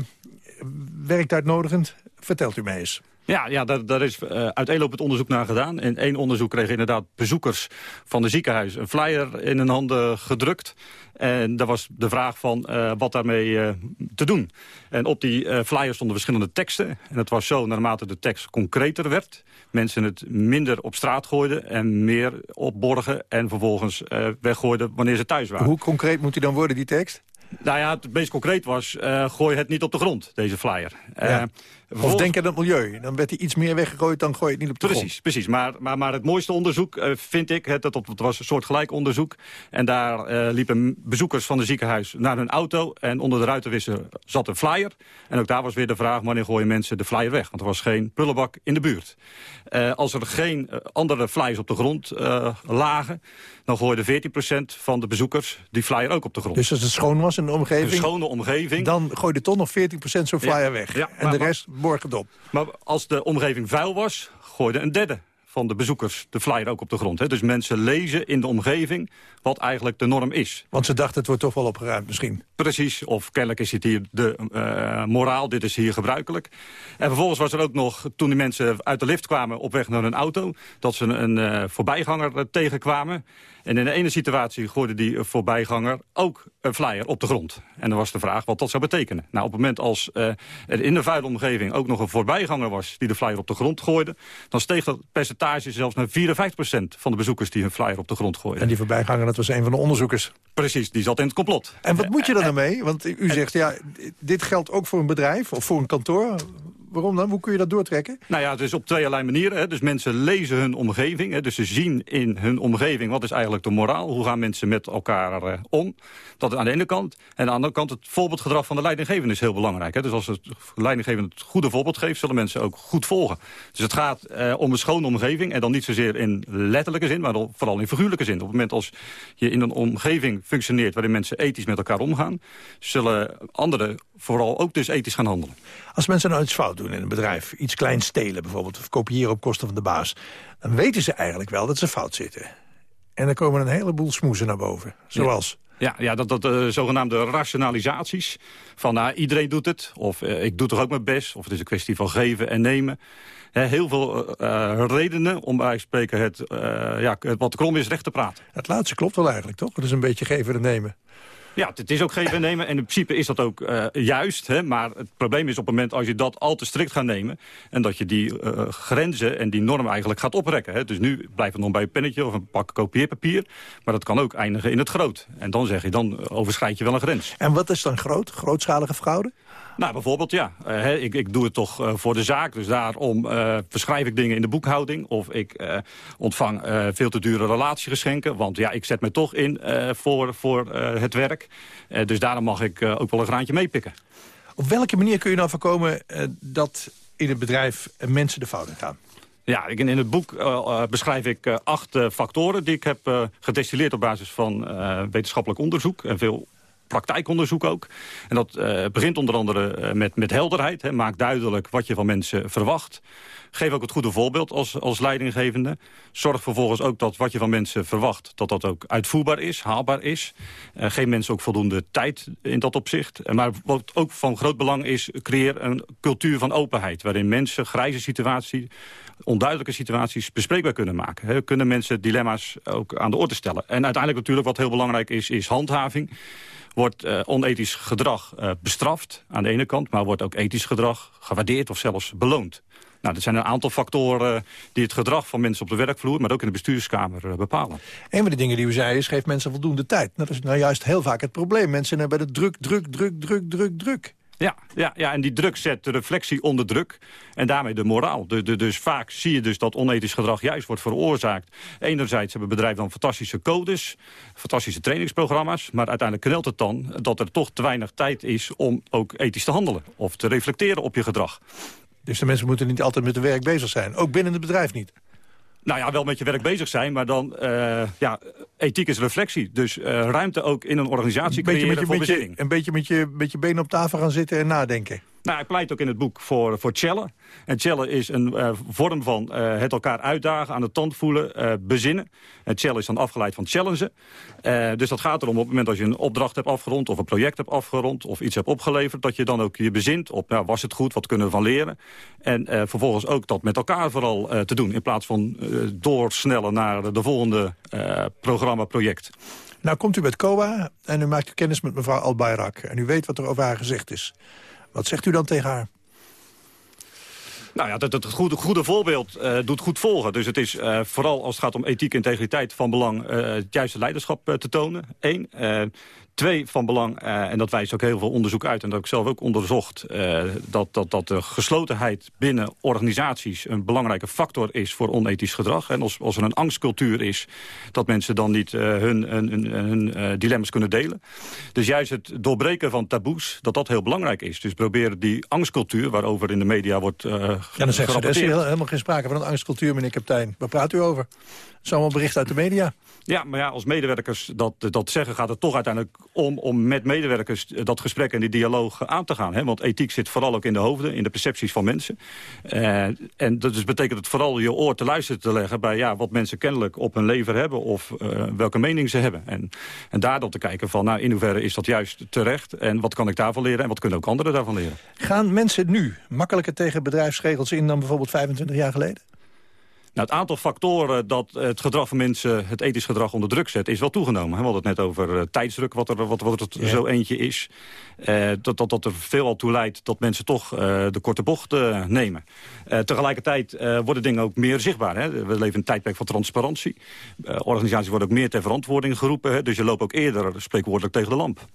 Speaker 7: werkt uitnodigend. Vertelt u mij eens.
Speaker 16: Ja, ja daar, daar is uh, uiteenlopend onderzoek naar gedaan. In één onderzoek kregen inderdaad bezoekers van de ziekenhuis... een flyer in hun handen gedrukt. En daar was de vraag van uh, wat daarmee uh, te doen. En op die uh, flyer stonden verschillende teksten. En het was zo, naarmate de tekst concreter werd... mensen het minder op straat gooiden en meer opborgen... en vervolgens weggooiden wanneer ze thuis waren.
Speaker 7: Hoe concreet moet die dan worden, die tekst?
Speaker 16: Nou ja, het meest concreet was, gooi het niet op de grond, deze flyer.
Speaker 7: Ja. Of denk aan het milieu. Dan werd hij iets meer weggegooid, dan gooi je het niet op de
Speaker 16: precies,
Speaker 7: grond.
Speaker 16: Precies, maar, maar, maar het mooiste onderzoek uh, vind ik, het, het was een soort gelijk onderzoek. En daar liepen bezoekers van het ziekenhuis naar hun auto. En onder de ruitenwisser zat een flyer. En ook daar was weer de vraag, wanneer gooien mensen de flyer weg? Want er was geen prullenbak in de buurt. als er geen andere flyers op de grond lagen dan gooide 14% van de bezoekers die flyer ook op de grond.
Speaker 7: Dus als het schoon was in de omgeving...
Speaker 16: Een schone omgeving.
Speaker 7: Dan gooide toch nog 14% zo'n flyer
Speaker 16: ja,
Speaker 7: weg.
Speaker 16: Ja,
Speaker 7: en
Speaker 16: maar,
Speaker 7: de rest borg het op.
Speaker 16: Maar als de omgeving vuil was, gooide een derde van de bezoekers de flyer ook op de grond. Hè? Dus mensen lezen in de omgeving wat eigenlijk de norm is.
Speaker 7: Want ze dachten het wordt toch wel opgeruimd misschien.
Speaker 16: Precies, of kennelijk is het hier de uh, moraal, dit is hier gebruikelijk. En vervolgens was er ook nog, toen die mensen uit de lift kwamen op weg naar hun auto... dat ze een uh, voorbijganger uh, tegenkwamen. En in de ene situatie gooide die voorbijganger ook een flyer op de grond. En dan was de vraag wat dat zou betekenen. Nou, op het moment als uh, er in de vuile omgeving ook nog een voorbijganger was... die de flyer op de grond gooide... dan steeg dat percentage zelfs naar 54% van de bezoekers die hun flyer op de grond gooiden.
Speaker 7: En die voorbijganger, dat was een van de onderzoekers.
Speaker 16: Precies, die zat in het complot.
Speaker 7: En wat moet je dan ermee? Want u zegt, ja, dit geldt ook voor een bedrijf of voor een kantoor. Waarom dan? Hoe kun je dat doortrekken?
Speaker 16: Nou ja, dus op tweeërlei manieren. Hè. Dus mensen lezen hun omgeving. Hè. Dus ze zien in hun omgeving wat is eigenlijk de moraal. Hoe gaan mensen met elkaar uh, om? Dat is aan de ene kant. En aan de andere kant het voorbeeldgedrag van de leidinggevende is heel belangrijk. Hè. Dus als het leidinggevende het goede voorbeeld geeft... zullen mensen ook goed volgen. Dus het gaat uh, om een schone omgeving. En dan niet zozeer in letterlijke zin, maar vooral in figuurlijke zin. Op het moment als je in een omgeving functioneert... waarin mensen ethisch met elkaar omgaan... zullen anderen vooral ook dus ethisch gaan handelen.
Speaker 7: Als mensen nou iets fout doen in een bedrijf, iets kleins stelen bijvoorbeeld... of kopiëren op kosten van de baas... dan weten ze eigenlijk wel dat ze fout zitten. En dan komen een heleboel smoezen naar boven. Zoals...
Speaker 16: Ja, ja dat, dat uh, zogenaamde rationalisaties. Van nou, iedereen doet het, of uh, ik doe toch ook mijn best... of het is een kwestie van geven en nemen. He, heel veel uh, redenen om bij spreken het, ja, het wat krom is recht te praten.
Speaker 7: Het laatste klopt wel eigenlijk, toch? Het is een beetje geven en nemen.
Speaker 16: Ja, het is ook geven en nemen. En in principe is dat ook uh, juist. Hè? Maar het probleem is op het moment als je dat al te strikt gaat nemen... en dat je die uh, grenzen en die normen eigenlijk gaat oprekken. Hè? Dus nu blijft het nog bij een pennetje of een pak kopieerpapier. Maar dat kan ook eindigen in het groot. En dan zeg je, dan overschrijd je wel een grens.
Speaker 7: En wat is dan groot? Grootschalige fraude?
Speaker 16: Nou, bijvoorbeeld, ja. Uh, ik, ik doe het toch uh, voor de zaak. Dus daarom uh, verschrijf ik dingen in de boekhouding. Of ik ontvang veel te dure relatiegeschenken. Want ja, ik zet me toch in voor, voor het werk. dus daarom mag ik ook wel een graantje meepikken.
Speaker 7: Op welke manier kun je nou voorkomen dat in het bedrijf mensen de fout in gaan?
Speaker 16: Ja, in het boek uh, beschrijf ik uh, acht factoren die ik heb gedestilleerd op basis van wetenschappelijk onderzoek en veel praktijkonderzoek ook. En dat uh, begint onder andere uh, met, met helderheid. Hè. Maak duidelijk wat je van mensen verwacht. Geef ook het goede voorbeeld als, als leidinggevende. Zorg vervolgens ook dat wat je van mensen verwacht... dat dat ook uitvoerbaar is, haalbaar is. Uh, geef mensen ook voldoende tijd in dat opzicht. Maar wat ook van groot belang is... creëer een cultuur van openheid... waarin mensen grijze situaties, onduidelijke situaties... bespreekbaar kunnen maken. Kunnen mensen dilemma's ook aan de orde stellen. En uiteindelijk natuurlijk wat heel belangrijk is... is handhaving wordt uh, onethisch gedrag uh, bestraft aan de ene kant... maar wordt ook ethisch gedrag gewaardeerd of zelfs beloond. Nou, dat zijn een aantal factoren die het gedrag van mensen op de werkvloer... maar ook in de bestuurskamer uh, bepalen.
Speaker 7: Een van de dingen die u zei is, geef mensen voldoende tijd. Dat is nou juist heel vaak het probleem. Mensen hebben de druk, druk, druk, druk, druk, druk.
Speaker 16: Ja, ja, ja, en die druk zet de reflectie onder druk en daarmee de moraal. De, de, dus vaak zie je dus dat onethisch gedrag juist wordt veroorzaakt. Enerzijds hebben bedrijven dan fantastische codes, fantastische trainingsprogramma's... maar uiteindelijk knelt het dan dat er toch te weinig tijd is om ook ethisch te handelen... of te reflecteren op je gedrag.
Speaker 7: Dus de mensen moeten niet altijd met hun werk bezig zijn, ook binnen het bedrijf niet?
Speaker 16: Nou ja, wel met je werk bezig zijn, maar dan, uh, ja, ethiek is reflectie. Dus uh, ruimte ook in een organisatie
Speaker 7: beetje
Speaker 16: creëren
Speaker 7: met je,
Speaker 16: voor
Speaker 7: met je, Een beetje met je, met je benen op tafel gaan zitten en nadenken.
Speaker 16: Nou, hij pleit ook in het boek voor, voor chellen. En chellen is een uh, vorm van uh, het elkaar uitdagen, aan de tand voelen, uh, bezinnen. En chellen is dan afgeleid van challengen. dus dat gaat erom op het moment dat je een opdracht hebt afgerond... of een project hebt afgerond of iets hebt opgeleverd... dat je dan ook je bezint op, nou, was het goed, wat kunnen we van leren? En vervolgens ook dat met elkaar vooral te doen... in plaats van doorsnellen naar de volgende programma, project.
Speaker 7: Nou komt u met COA en u maakt kennis met mevrouw Albayrak. En u weet wat er over haar gezegd is. Wat zegt u dan tegen haar?
Speaker 16: Nou ja, dat, het goede, goede voorbeeld uh, doet goed volgen. Dus het is uh, vooral als het gaat om ethiek en integriteit van belang... Uh, het juiste leiderschap te tonen. Eén. Twee van belang, en dat wijst ook heel veel onderzoek uit... en dat heb ik zelf ook onderzocht... Dat, dat, dat de geslotenheid binnen organisaties een belangrijke factor is... voor onethisch gedrag. En als, als er een angstcultuur is... dat mensen dan niet hun, hun, hun, dilemma's kunnen delen. Dus juist het doorbreken van taboes, dat dat heel belangrijk is. Dus proberen die angstcultuur, waarover in de media wordt Ja,
Speaker 7: dan zegt ze, er is helemaal geen sprake van een angstcultuur, meneer kapitein. Waar praat u over? Dat is allemaal bericht uit de media.
Speaker 16: Ja, maar ja, als medewerkers dat, dat zeggen... gaat het toch uiteindelijk om, om met medewerkers dat gesprek en die dialoog aan te gaan. Hè? Want ethiek zit vooral ook in de hoofden, in de percepties van mensen. Uh, en dat dus betekent het vooral je oor te luisteren te leggen... bij ja, wat mensen kennelijk op hun lever hebben... of uh, welke mening ze hebben. En, en daar dan te kijken van nou, in hoeverre is dat juist terecht... en wat kan ik daarvan leren en wat kunnen ook anderen daarvan leren.
Speaker 7: Gaan mensen nu makkelijker tegen bedrijfsregels in... dan bijvoorbeeld 25 jaar geleden?
Speaker 16: Nou, het aantal factoren dat het gedrag van mensen, het ethisch gedrag onder druk zet, is wel toegenomen. We hadden het net over uh, tijdsdruk, wat er, wat, wat er zo eentje is. Uh, dat, dat, dat er veelal toe leidt dat mensen toch uh, de korte bocht nemen. tegelijkertijd worden dingen ook meer zichtbaar. Hè? We leven in een tijdperk van transparantie. organisaties worden ook meer ter verantwoording geroepen. Hè? Dus je loopt ook eerder spreekwoordelijk tegen de lamp.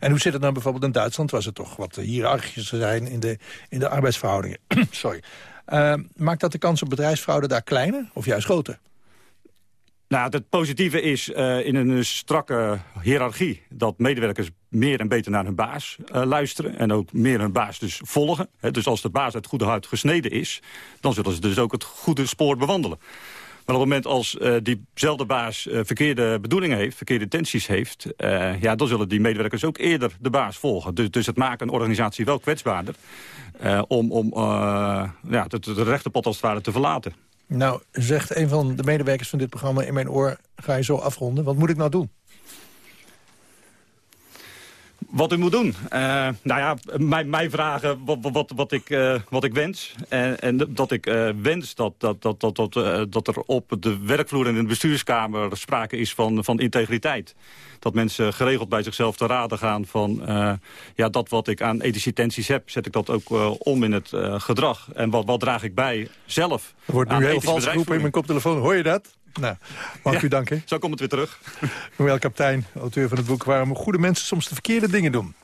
Speaker 7: En hoe zit het nou bijvoorbeeld in Duitsland... was het toch wat hiërarchischer zijn in de, in de arbeidsverhoudingen. Sorry. Uh, maakt dat de kans op bedrijfsfraude daar kleiner of juist groter?
Speaker 16: Nou, het positieve is uh, in een strakke hiërarchie... dat medewerkers meer en beter naar hun baas uh, luisteren... en ook meer hun baas dus volgen. Dus als de baas uit goede hout gesneden is... dan zullen ze dus ook het goede spoor bewandelen. Maar op het moment als uh, diezelfde baas uh, verkeerde bedoelingen heeft, verkeerde intenties heeft... Uh, ja, dan zullen die medewerkers ook eerder de baas volgen. Dus, dus het maakt een organisatie wel kwetsbaarder om, om ja, de, de rechterpot als het ware te verlaten.
Speaker 7: Nou, zegt een van de medewerkers van dit programma in mijn oor... ga je zo afronden, wat moet ik nou doen?
Speaker 16: Wat u moet doen? Uh, nou ja, mij, mij vragen wat, wat, wat, ik, uh, wat ik wens. En, en dat ik uh, wens dat, dat, dat, dat, dat, dat er op de werkvloer en in de bestuurskamer sprake is van, van integriteit. Dat mensen geregeld bij zichzelf te raden gaan van... ja, dat wat ik aan ethische intenties heb, zet ik dat ook om in het gedrag. En wat, wat draag ik bij zelf?
Speaker 7: Er wordt nu heel vals geroepen in mijn koptelefoon. Hoor je dat? Nou, mag ik
Speaker 16: ja,
Speaker 7: u danken.
Speaker 16: Zo komt het weer terug.
Speaker 7: Noël Kaptein, auteur van het boek... Waarom goede mensen soms de verkeerde dingen doen.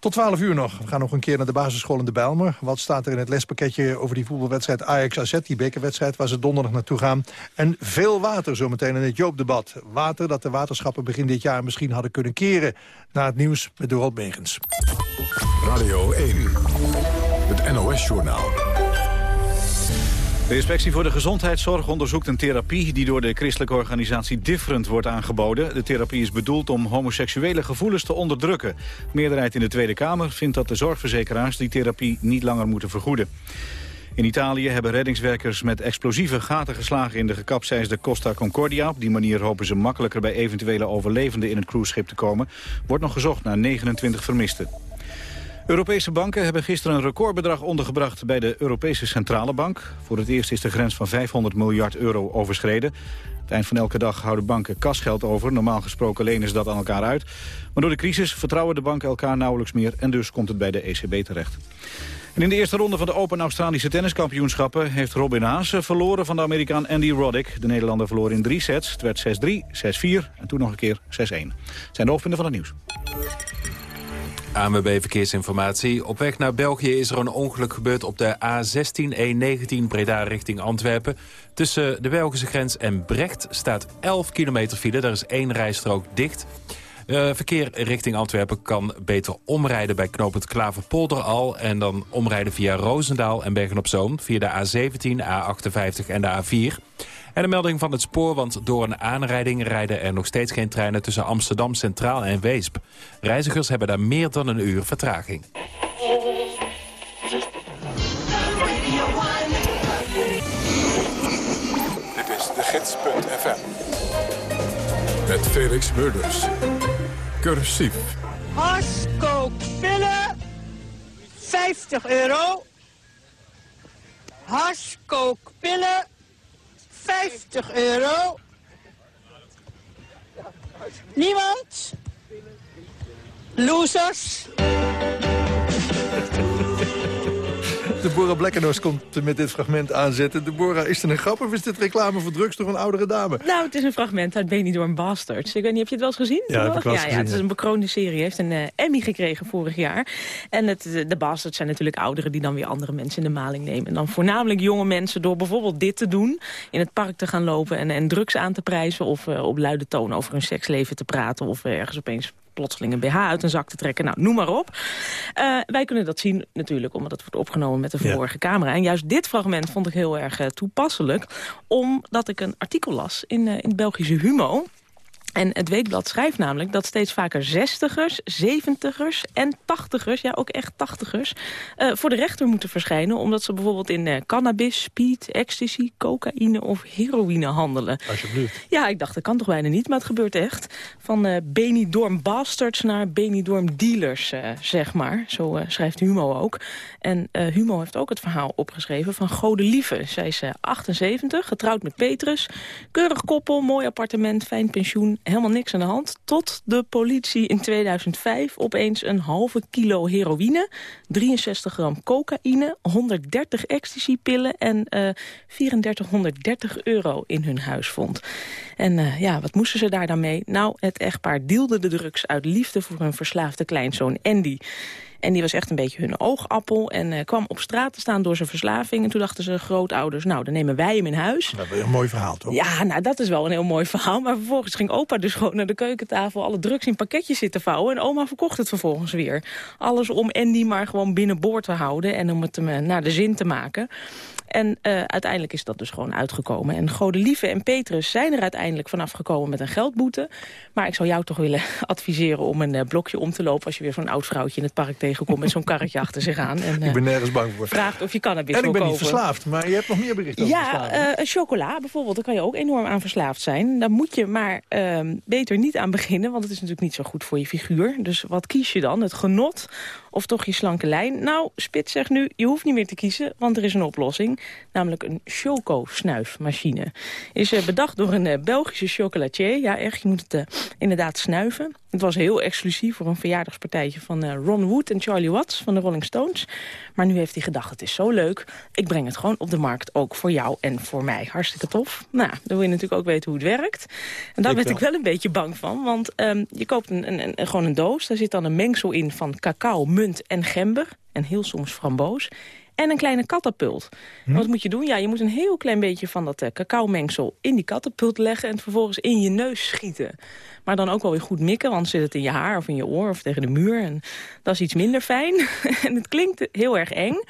Speaker 7: Tot 12 uur nog. We gaan nog een keer naar de basisschool in de Bijlmer. Wat staat er in het lespakketje over die voetbalwedstrijd Ajax-AZ... die bekerwedstrijd waar ze donderdag naartoe gaan. En veel water zometeen in het Joopdebat. Water dat de waterschappen begin dit jaar misschien hadden kunnen keren. Na het nieuws met Dorot Megens.
Speaker 1: Radio 1, het NOS-journaal.
Speaker 2: De Inspectie voor de Gezondheidszorg onderzoekt een therapie... die door de christelijke organisatie Different wordt aangeboden. De therapie is bedoeld om homoseksuele gevoelens te onderdrukken. De meerderheid in de Tweede Kamer vindt dat de zorgverzekeraars... die therapie niet langer moeten vergoeden. In Italië hebben reddingswerkers met explosieve gaten geslagen in de gekapseisde Costa Concordia. Op die manier hopen ze makkelijker bij eventuele overlevenden in het cruiseschip te komen. Wordt nog gezocht naar 29 vermisten. Europese banken hebben gisteren een recordbedrag ondergebracht bij de Europese Centrale Bank. Voor het eerst is de grens van 500 miljard euro overschreden. Het eind van elke dag houden banken kasgeld over. Normaal gesproken lenen ze dat aan elkaar uit. Maar door de crisis vertrouwen de banken elkaar nauwelijks meer... en dus komt het bij de ECB terecht. En in de eerste ronde van de Open Australische tenniskampioenschappen... heeft Robin Haase verloren van de Amerikaan Andy Roddick. De Nederlander verloor in drie sets. Het werd 6-3, 6-4 en toen nog een keer 6-1. zijn de hoofdpunten van het nieuws.
Speaker 4: ANWB Verkeersinformatie. Op weg naar België is er een ongeluk gebeurd op de A16-E19 Breda richting Antwerpen. Tussen de Belgische grens en Brecht staat 11 kilometer file. Daar is één rijstrook dicht. Uh, verkeer richting Antwerpen kan beter omrijden bij knooppunt Klaverpolder al... en dan omrijden via Roosendaal en Bergen-op-Zoom... via de A17, A58 en de A4... En een melding van het spoor, want door een aanrijding rijden er nog steeds geen treinen tussen Amsterdam Centraal en Weesp. Reizigers hebben daar meer dan een uur vertraging.
Speaker 1: Dit is de gids.fm. Met Felix Murders. Cursief.
Speaker 17: Haskookpillen. 50 euro. Haskookpillen. 50 euro. Niemand? Losers?
Speaker 7: Deborah Blekkenhorst komt met dit fragment aanzetten. Deborah, is het een grap of is dit reclame voor drugs door een oudere dame?
Speaker 18: Nou, het is een fragment uit Benidorm Bastards. Ik weet niet, heb je het wel eens gezien?
Speaker 7: Ja, heb ik wel eens
Speaker 18: ja,
Speaker 7: gezien,
Speaker 18: ja, het is een bekroonde serie. heeft een eh, Emmy gekregen vorig jaar. En het, eh, de Bastards zijn natuurlijk ouderen die dan weer andere mensen in de maling nemen. En dan voornamelijk jonge mensen door bijvoorbeeld dit te doen. In het park te gaan lopen en, en drugs aan te prijzen. Of eh, op luide toon over hun seksleven te praten. Of ergens opeens plotseling een BH uit een zak te trekken. Nou, noem maar op. Eh, wij kunnen dat zien natuurlijk, omdat het wordt opgenomen met de verborgen camera. En juist dit fragment vond ik heel erg eh, toepasselijk. Omdat ik een artikel las in, eh, in het Belgische Humo. En het Weekblad schrijft namelijk dat steeds vaker zestigers, zeventigers en tachtigers... ja, ook echt tachtigers, eh, voor de rechter moeten verschijnen... omdat ze bijvoorbeeld in eh, cannabis, speed, ecstasy, cocaïne of heroïne handelen.
Speaker 7: Alsjeblieft.
Speaker 18: Ja, ik dacht, dat kan toch bijna niet, maar het gebeurt echt. Van eh Benidorm bastards naar Benidorm dealers, zeg maar. Zo schrijft Humo ook. En Humo heeft ook het verhaal opgeschreven van Gode Lieve. Zij is eh, 78, getrouwd met Petrus. Keurig koppel, mooi appartement, fijn pensioen, helemaal niks aan de hand. Tot de politie in 2005 opeens een halve kilo heroïne... 63 gram cocaïne, 130 ecstasypillen en eh 3430 euro in hun huis vond. En eh, ja, wat moesten ze daar dan mee? Nou, het echtpaar deelde de drugs uit liefde voor hun verslaafde kleinzoon Andy. En die was echt een beetje hun oogappel en eh, kwam op straat te staan door zijn verslaving. En toen dachten ze grootouders, nou, dan nemen wij hem in huis.
Speaker 7: Dat is een mooi verhaal, toch?
Speaker 18: Ja, nou, dat is wel een heel mooi verhaal. Maar vervolgens ging opa dus gewoon naar de keukentafel... alle drugs in pakketjes zitten vouwen. En oma verkocht het vervolgens weer. Alles om Andy maar gewoon binnenboord te houden... en om het hem eh, naar de zin te maken. En eh, uiteindelijk is dat dus gewoon uitgekomen. En Godelieve en Petrus zijn er uiteindelijk vanaf gekomen met een geldboete. Maar ik zou jou toch willen adviseren om een eh, blokje om te lopen... als je weer zo'n oud vrouwtje in het park tegenkomt... met zo'n karretje achter zich aan. En,
Speaker 7: Ik
Speaker 18: eh,
Speaker 7: ben nergens bang voor.
Speaker 18: vraagt of je cannabis
Speaker 7: En ik ben niet
Speaker 18: kopen.
Speaker 7: verslaafd, maar je hebt nog meer berichten over
Speaker 18: Ja,
Speaker 7: verslaving.
Speaker 18: eh, chocola bijvoorbeeld, daar kan je ook enorm aan verslaafd zijn. Daar moet je maar ehm, beter niet aan beginnen, want het is natuurlijk niet zo goed voor je figuur. Dus wat kies je dan? Het genot of toch je slanke lijn? Nou, Spits zegt nu, je hoeft niet meer te kiezen, want er is een oplossing. Namelijk een choco-snuifmachine. Is eh, bedacht door een eh, Belgische chocolatier. Ja, echt, je moet het eh, inderdaad snuiven. Het was heel exclusief voor een verjaardagspartijtje van eh, Ron Wood en Charlie Watts van de Rolling Stones. Maar nu heeft hij gedacht, het is zo leuk. Ik breng het gewoon op de markt, ook voor jou en voor mij. Hartstikke tof. Nou, dan wil je natuurlijk ook weten hoe het werkt. En daar
Speaker 19: wel.
Speaker 18: ik wel een beetje bang van. Want ehm, je koopt een, een, een- gewoon een doos. Daar zit dan een mengsel in van cacao, munt en gember. En heel soms framboos. En een kleine katapult. En Wat moet je doen? Ja, je moet een heel klein beetje van dat eh, cacao-mengsel in die katapult leggen... en het vervolgens in je neus schieten. Maar dan ook wel weer goed mikken, want zit het in je haar of in je oor of tegen de muur. En dat is iets minder fijn. en het klinkt heel erg eng.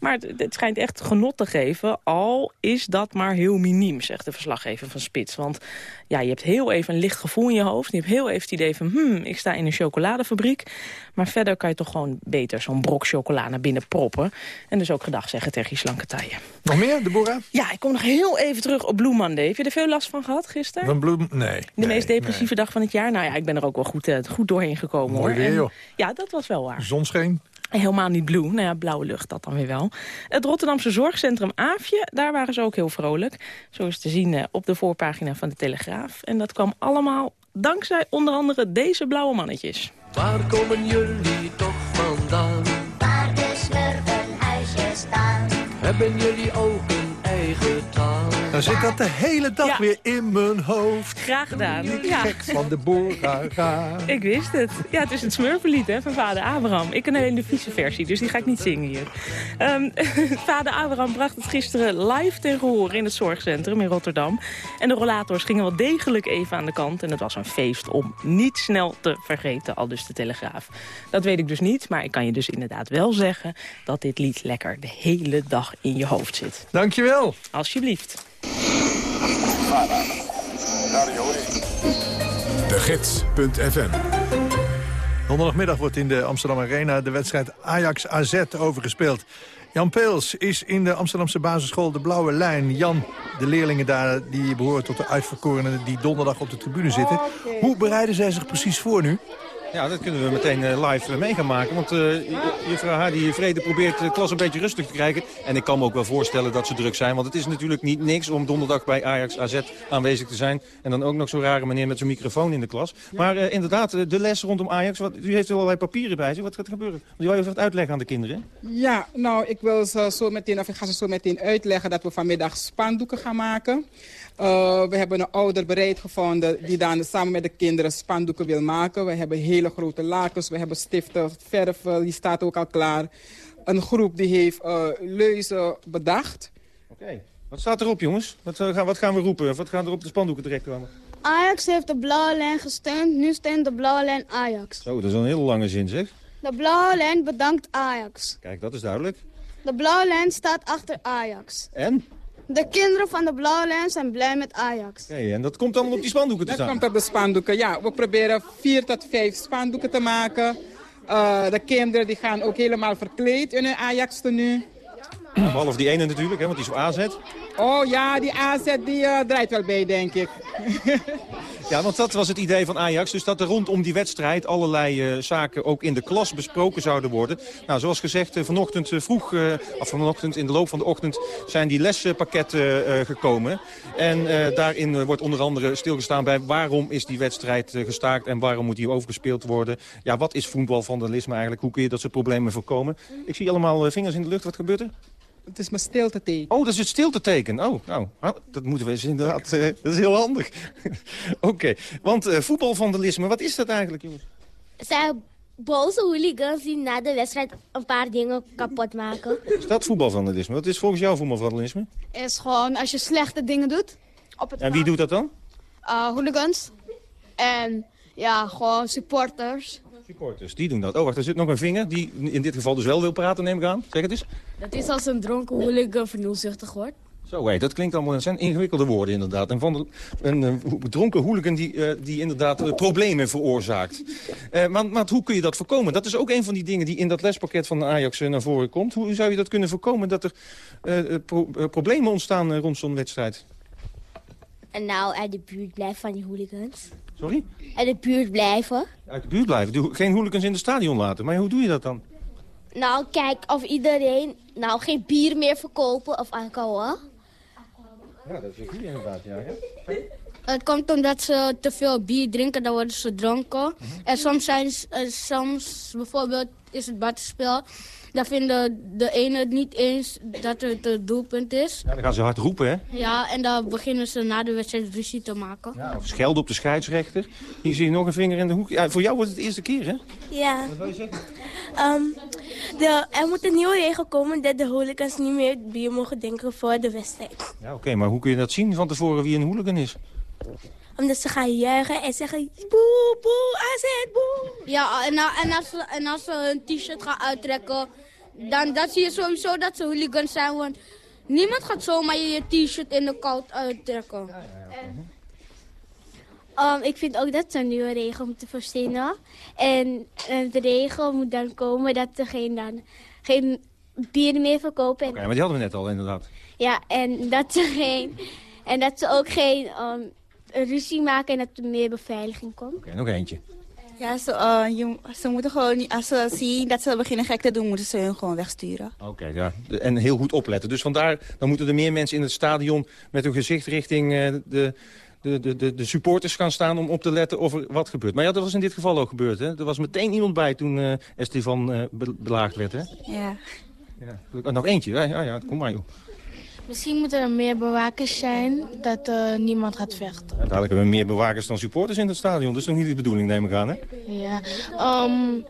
Speaker 18: Maar het, het schijnt echt genot te geven, al is dat maar heel miniem, zegt de verslaggever van Spits. Want ja, je hebt heel even een licht gevoel in je hoofd. Je hebt heel even het idee van, hmm, ik sta in een chocoladefabriek. Maar verder kan je toch gewoon beter zo'n brok chocola naar binnen proppen. En dus ook gedag zeggen tegen je slanke taille.
Speaker 7: Nog meer, Deborah?
Speaker 18: Ja, ik kom nog heel even terug op Blue Monday. Heb je er veel last van gehad gisteren?
Speaker 7: Van Bloem? Nee.
Speaker 18: De meest depressieve dag van het jaar? Nou ja, ik ben er ook wel goed, eh, goed doorheen gekomen.
Speaker 7: Mooi
Speaker 18: hoor.
Speaker 7: weer,
Speaker 18: En-
Speaker 7: joh.
Speaker 18: Ja, dat was wel waar.
Speaker 7: Zon scheen.
Speaker 18: Helemaal niet blue. Nou ja, blauwe lucht, dat dan weer wel. Het Rotterdamse zorgcentrum Aafje, daar waren ze ook heel vrolijk. Zo is te zien eh, op de voorpagina van de Telegraaf. En dat kwam allemaal dankzij onder andere deze blauwe mannetjes.
Speaker 13: Waar komen jullie toch vandaan?
Speaker 19: Waar de staan.
Speaker 13: Hebben jullie ook een eigen taal?
Speaker 7: Dan zit dat de hele dag weer in mijn hoofd.
Speaker 18: Graag gedaan. Ja.
Speaker 7: Gek van de Bora.
Speaker 18: Ik wist het. Ja, het is het smurfenlied hè, van vader Abraham. Ik ken alleen de vieze versie, dus die ga ik niet zingen hier. Ehm, vader Abraham bracht het gisteren live ten gehoor in het zorgcentrum in Rotterdam. En de rollators gingen wel degelijk even aan de kant. En het was een feest om niet snel te vergeten, al dus de Telegraaf. Dat weet ik dus niet, maar ik kan je dus inderdaad wel zeggen... dat dit lied lekker de hele dag in je hoofd zit.
Speaker 7: Dankjewel.
Speaker 18: Alsjeblieft.
Speaker 1: De Gids.fm
Speaker 7: Donderdagmiddag wordt in de Amsterdam Arena de wedstrijd Ajax-AZ overgespeeld. Jan Peels is in de Amsterdamse basisschool De Blauwe Lijn. Jan, de leerlingen daar die behoren tot de uitverkorenen die donderdag op de tribune zitten. Hoe bereiden zij zich precies voor nu?
Speaker 9: Ja, dat kunnen we meteen eh, live eh, mee gaan maken. Want uh, juffrouw Hadi Vrede probeert de klas een beetje rustig te krijgen. En ik kan me ook wel voorstellen dat ze druk zijn. Want het is natuurlijk niet niks om donderdag bij Ajax AZ aanwezig te zijn. En dan ook nog zo'n rare meneer met zijn microfoon in de klas. Maar inderdaad, de les rondom Ajax. Wat, u heeft allerlei papieren bij zich. Wat gaat er gebeuren? Wil je even wat uitleggen aan de kinderen?
Speaker 12: Ja, nou, ik wil ze zo meteen, of ik ga ze zo meteen uitleggen dat we vanmiddag spandoeken gaan maken. Uh, we hebben een ouder bereid gevonden die dan samen met de kinderen spandoeken wil maken. We hebben hele grote lakens, we hebben stiften, verf, die staat ook al klaar. Een groep die heeft uh, leuzen bedacht.
Speaker 9: Oké, wat staat erop jongens? Wat, uh, wat, gaan we roepen? Wat gaan er op de spandoeken terechtkomen?
Speaker 10: Ajax heeft de blauwe lijn gesteund, nu steunt de blauwe lijn Ajax.
Speaker 9: Zo, dat is een hele lange zin zeg.
Speaker 10: De blauwe lijn bedankt Ajax.
Speaker 9: Kijk, dat is duidelijk.
Speaker 10: De blauwe lijn staat achter Ajax.
Speaker 9: En?
Speaker 10: De kinderen van de Blauwe Lijn zijn blij met Ajax.
Speaker 9: Oké, en dat komt allemaal op die spandoeken te
Speaker 12: dat
Speaker 9: staan?
Speaker 12: Dat komt op de spandoeken, ja. We proberen vier tot vijf spandoeken te maken. Uh, de kinderen die gaan ook helemaal verkleed in hun Ajax-tenue.
Speaker 9: Behalve die ene natuurlijk, hè, want die is op AZ.
Speaker 12: Oh ja, die AZ die uh, draait wel bij, denk ik.
Speaker 9: ja, want dat was het idee van Ajax. Dus dat er rondom die wedstrijd allerlei uh, zaken ook in de klas besproken zouden worden. Nou, zoals gezegd, uh, vanochtend vroeg, of vanochtend in de loop van de ochtend... zijn die lespakketten gekomen. En daarin wordt onder andere stilgestaan bij waarom is die wedstrijd gestaakt... en waarom moet die overgespeeld worden. Ja, wat is voetbalvandalisme eigenlijk? Hoe kun je dat soort problemen voorkomen? Ik zie allemaal vingers in de lucht. Wat gebeurt er?
Speaker 12: Het is mijn stilteteken.
Speaker 9: Oh, dat is het stilteteken. Oh, nou, dat moeten we eens inderdaad... Uh, dat is heel handig. Oké, okay. want uh, voetbalvandalisme, wat is dat eigenlijk, jongens?
Speaker 20: Het zijn boze hooligans die na de wedstrijd een paar dingen kapot maken.
Speaker 9: Is dat voetbalvandalisme? Wat is volgens jou voetbalvandalisme?
Speaker 10: Is gewoon als je slechte dingen doet. Op het
Speaker 9: en wie doet dat dan?
Speaker 10: Uh, hooligans. En ja, gewoon supporters.
Speaker 9: Supporters, die doen dat. Oh, wacht, er zit nog een vinger die in dit geval dus wel wil praten, neem ik aan. Zeg het eens.
Speaker 21: Dat is als een dronken hooligan vernoelzuchtig wordt.
Speaker 9: Zo, hé, dat klinkt allemaal, dat zijn ingewikkelde woorden inderdaad. En van de, een, een dronken hooligan die, uh, die inderdaad uh, problemen veroorzaakt. Uh, maar, maar hoe kun je dat voorkomen? Dat is ook een van die dingen die in dat lespakket van de Ajax naar voren komt. Hoe zou je dat kunnen voorkomen dat er pro problemen ontstaan rond zo'n wedstrijd?
Speaker 20: En nou uit de buurt blijven van die hooligans.
Speaker 9: Sorry?
Speaker 20: Uit de buurt blijven.
Speaker 9: Uit de buurt blijven? Geen hooligans in het stadion laten. Maar hoe doe je dat dan?
Speaker 20: Nou, kijk, of iedereen nou geen bier meer verkopen of alcohol.
Speaker 9: Ja, dat is een goede inderdaad, ja.
Speaker 10: Het komt omdat ze te veel bier drinken, dan worden ze dronken. En soms, zijn, uh, soms bijvoorbeeld is het badspel. Dan vinden de ene het niet eens dat het het doelpunt is.
Speaker 9: Ja, dan gaan ze hard roepen, hè?
Speaker 10: Ja, en dan beginnen ze na de wedstrijd ruzie te maken.
Speaker 9: Ja, of schelden op de scheidsrechter. Hier zie je nog een vinger in de hoek. Ja, voor jou wordt het de eerste keer, hè?
Speaker 20: Ja.
Speaker 9: Wat wil je zeggen?
Speaker 20: Um, de, er moet een nieuwe regel komen dat de hooligans niet meer bier mogen drinken voor de wedstrijd.
Speaker 9: Ja, oké, okay, maar hoe kun je dat zien van tevoren wie een hooligan is?
Speaker 20: Omdat ze gaan juichen en zeggen boe, boe, AZ, boe.
Speaker 10: Ja, en, en, als, en als ze hun t-shirt gaan uittrekken, dan dat zie je sowieso dat ze hooligans zijn. Want niemand gaat zomaar je t-shirt in de koud uittrekken. Ja, ja,
Speaker 20: ja. Um, ik vind ook dat ze een nieuwe regel moeten verzinnen. En, en de regel moet dan komen dat ze geen, dan, geen bier meer verkopen.
Speaker 9: Oké, okay, maar die hadden we net al inderdaad.
Speaker 20: Ja, en dat ze, geen, en dat ze ook geen um, ruzie maken en dat er meer beveiliging komt.
Speaker 9: Oké, okay, nog eentje.
Speaker 22: Ja, ze, uh, je, ze moeten gewoon, als ze zien dat ze beginnen gek te doen, moeten ze hun gewoon wegsturen.
Speaker 9: Oké, okay, ja. En heel goed opletten. Dus vandaar, dan moeten er meer mensen in het stadion met hun gezicht richting uh, de, de, de, de, supporters gaan staan om op te letten of er wat gebeurt. Maar ja, dat was in dit geval ook gebeurd, hè? Er was meteen iemand bij toen uh, Estevan uh, belaagd werd, hè?
Speaker 22: Ja.
Speaker 9: ja. Oh, nog eentje, ja, ja, ja, kom maar, joh.
Speaker 21: Misschien moeten er meer bewakers zijn, dat uh, niemand gaat vechten.
Speaker 9: Ja, dadelijk hebben we meer bewakers dan supporters in het stadion. Dat is nog niet de bedoeling, neem ik aan, hè?
Speaker 21: Ja, um...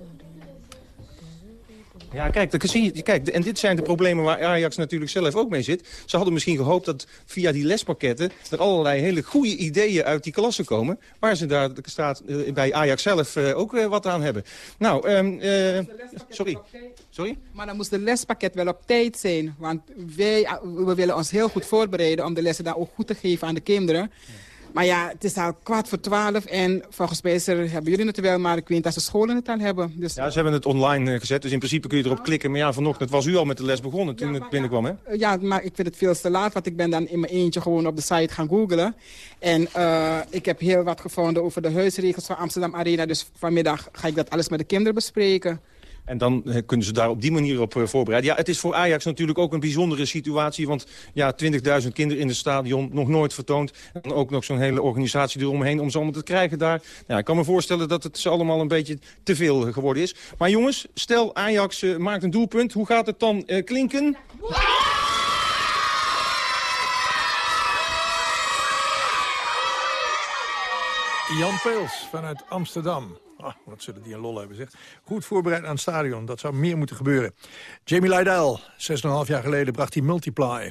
Speaker 9: Ja, kijk, zie je, kijk, en dit zijn de problemen waar Ajax natuurlijk zelf ook mee zit. Ze hadden misschien gehoopt dat via die lespakketten... er allerlei hele goede ideeën uit die klassen komen... waar ze daar staat, uh, bij Ajax zelf uh, ook wat aan hebben. Nou, um, sorry. Sorry?
Speaker 12: Maar dan moest de lespakket wel op tijd zijn. Want wij we willen ons heel goed voorbereiden om de lessen daar ook goed te geven aan de kinderen. Maar ja, het is al kwart voor twaalf en volgens mij is er, hebben jullie het wel, maar ik weet niet dat de scholen het al hebben. Dus...
Speaker 9: Ja, ze hebben het online eh, gezet, dus in principe kun je erop klikken. Maar ja, vanochtend was u al met de les begonnen toen het binnenkwam, hè?
Speaker 12: Eh, Ja, maar ik vind het veel te laat, want ik ben dan in mijn eentje gewoon op de site gaan googlen. En eh, ik heb heel wat gevonden over de huisregels van Amsterdam Arena. Dus vanmiddag ga ik dat alles met de kinderen bespreken.
Speaker 9: En dan eh, kunnen ze daar op die manier op eh, voorbereiden. Ja, het is voor Ajax natuurlijk ook een bijzondere situatie. Want ja, 20.000 kinderen in het stadion, nog nooit vertoond. En ook nog zo'n hele organisatie eromheen om ze allemaal te krijgen daar. Ja, ik kan me voorstellen dat het ze allemaal een beetje te veel geworden is. Maar jongens, stel Ajax eh, maakt een doelpunt. Hoe gaat het dan eh, klinken?
Speaker 23: Jan Peels vanuit Amsterdam. Ah, wat zullen die een lol hebben, zeg. Goed voorbereid aan het stadion. Dat zou meer moeten gebeuren. Jamie Lydell, 6,5 jaar geleden, bracht hij Multiply.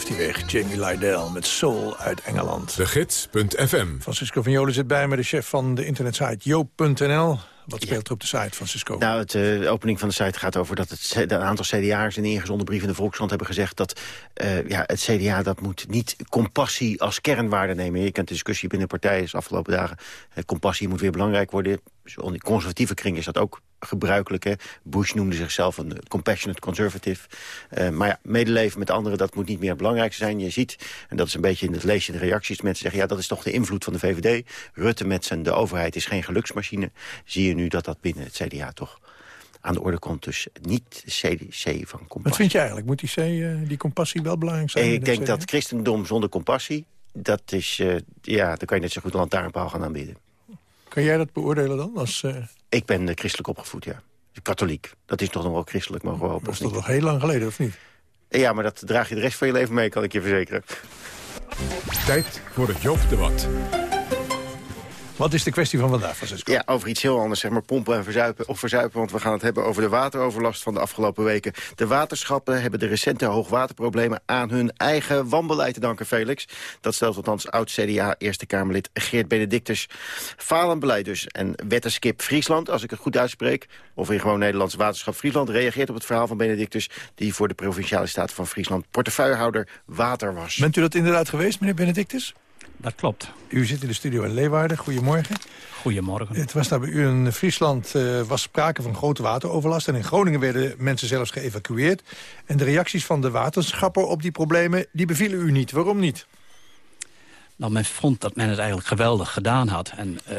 Speaker 23: Sterft hij weg. Jamie Lydell met Soul uit Engeland.
Speaker 1: De Gids.fm.
Speaker 23: Francisco Vignoli zit bij me, de chef van de internetsite joop.nl. Wat speelt er op de site, Francisco?
Speaker 24: Nou, het, eh, de opening van de site gaat over dat het, een aantal CDA'ers in een ingezonden brief in de Volkskrant hebben gezegd dat eh, ja, het CDA dat moet niet compassie als kernwaarde nemen. Je kent de discussie binnen partijen de afgelopen dagen. Eh, compassie moet weer belangrijk worden. Zo In de conservatieve kring is dat ook gebruikelijk. Hè? Bush noemde zichzelf een eh, compassionate conservative. Eh, maar ja, medeleven met anderen, dat moet niet meer het belangrijkste zijn. Je ziet, en dat is een beetje in het leesje in de reacties... mensen zeggen, ja, dat is toch de invloed van de VVD. Rutte met zijn de overheid is geen geluksmachine. Zie je nu dat dat binnen het CDA toch aan de orde komt. Dus niet CDC van compassie.
Speaker 23: Wat vind je eigenlijk? Moet die, C, eh, die compassie wel belangrijk zijn? in
Speaker 24: Ik
Speaker 23: de
Speaker 24: denk dat christendom zonder compassie... dat is, eh, ja, dan kan je net zo goed een lantaarnpaal gaan aanbieden.
Speaker 23: Kan jij dat beoordelen dan? Als, eh,
Speaker 24: Ik ben eh, christelijk opgevoed, ja. Katholiek. Dat is toch nog wel christelijk, mogen we hopen.
Speaker 23: dat is toch nog heel lang geleden, of niet?
Speaker 24: Ja, maar dat draag je de rest van je leven mee, kan ik je verzekeren.
Speaker 1: Tijd voor het Joop-debat.
Speaker 7: Wat is de kwestie van vandaag, Francisco?
Speaker 24: Ja, over iets heel anders, zeg maar pompen en verzuipen. Of verzuipen, want we gaan het hebben over de wateroverlast van de afgelopen weken. De waterschappen hebben de recente hoogwaterproblemen aan hun eigen wanbeleid te danken, Felix. Dat stelt althans oud-CDA Eerste Kamerlid Geert Benedictus. Falend beleid dus. En wetterskip Friesland, als ik het goed uitspreek... of in gewoon Nederlands waterschap Friesland... reageert op het verhaal van Benedictus... die voor de Provinciale Staten van Friesland portefeuillehouder water was.
Speaker 7: Bent u dat inderdaad geweest, meneer Benedictus?
Speaker 25: Dat klopt.
Speaker 7: U zit in de studio in Leeuwarden. Goedemorgen.
Speaker 25: Goedemorgen.
Speaker 7: Het was daar bij u in Friesland uh, was sprake van grote wateroverlast. En in Groningen werden mensen zelfs geëvacueerd. En de reacties van de waterschappen op die problemen... die bevielen u niet. Waarom niet?
Speaker 25: Nou, men vond dat men het eigenlijk geweldig gedaan had. En uh,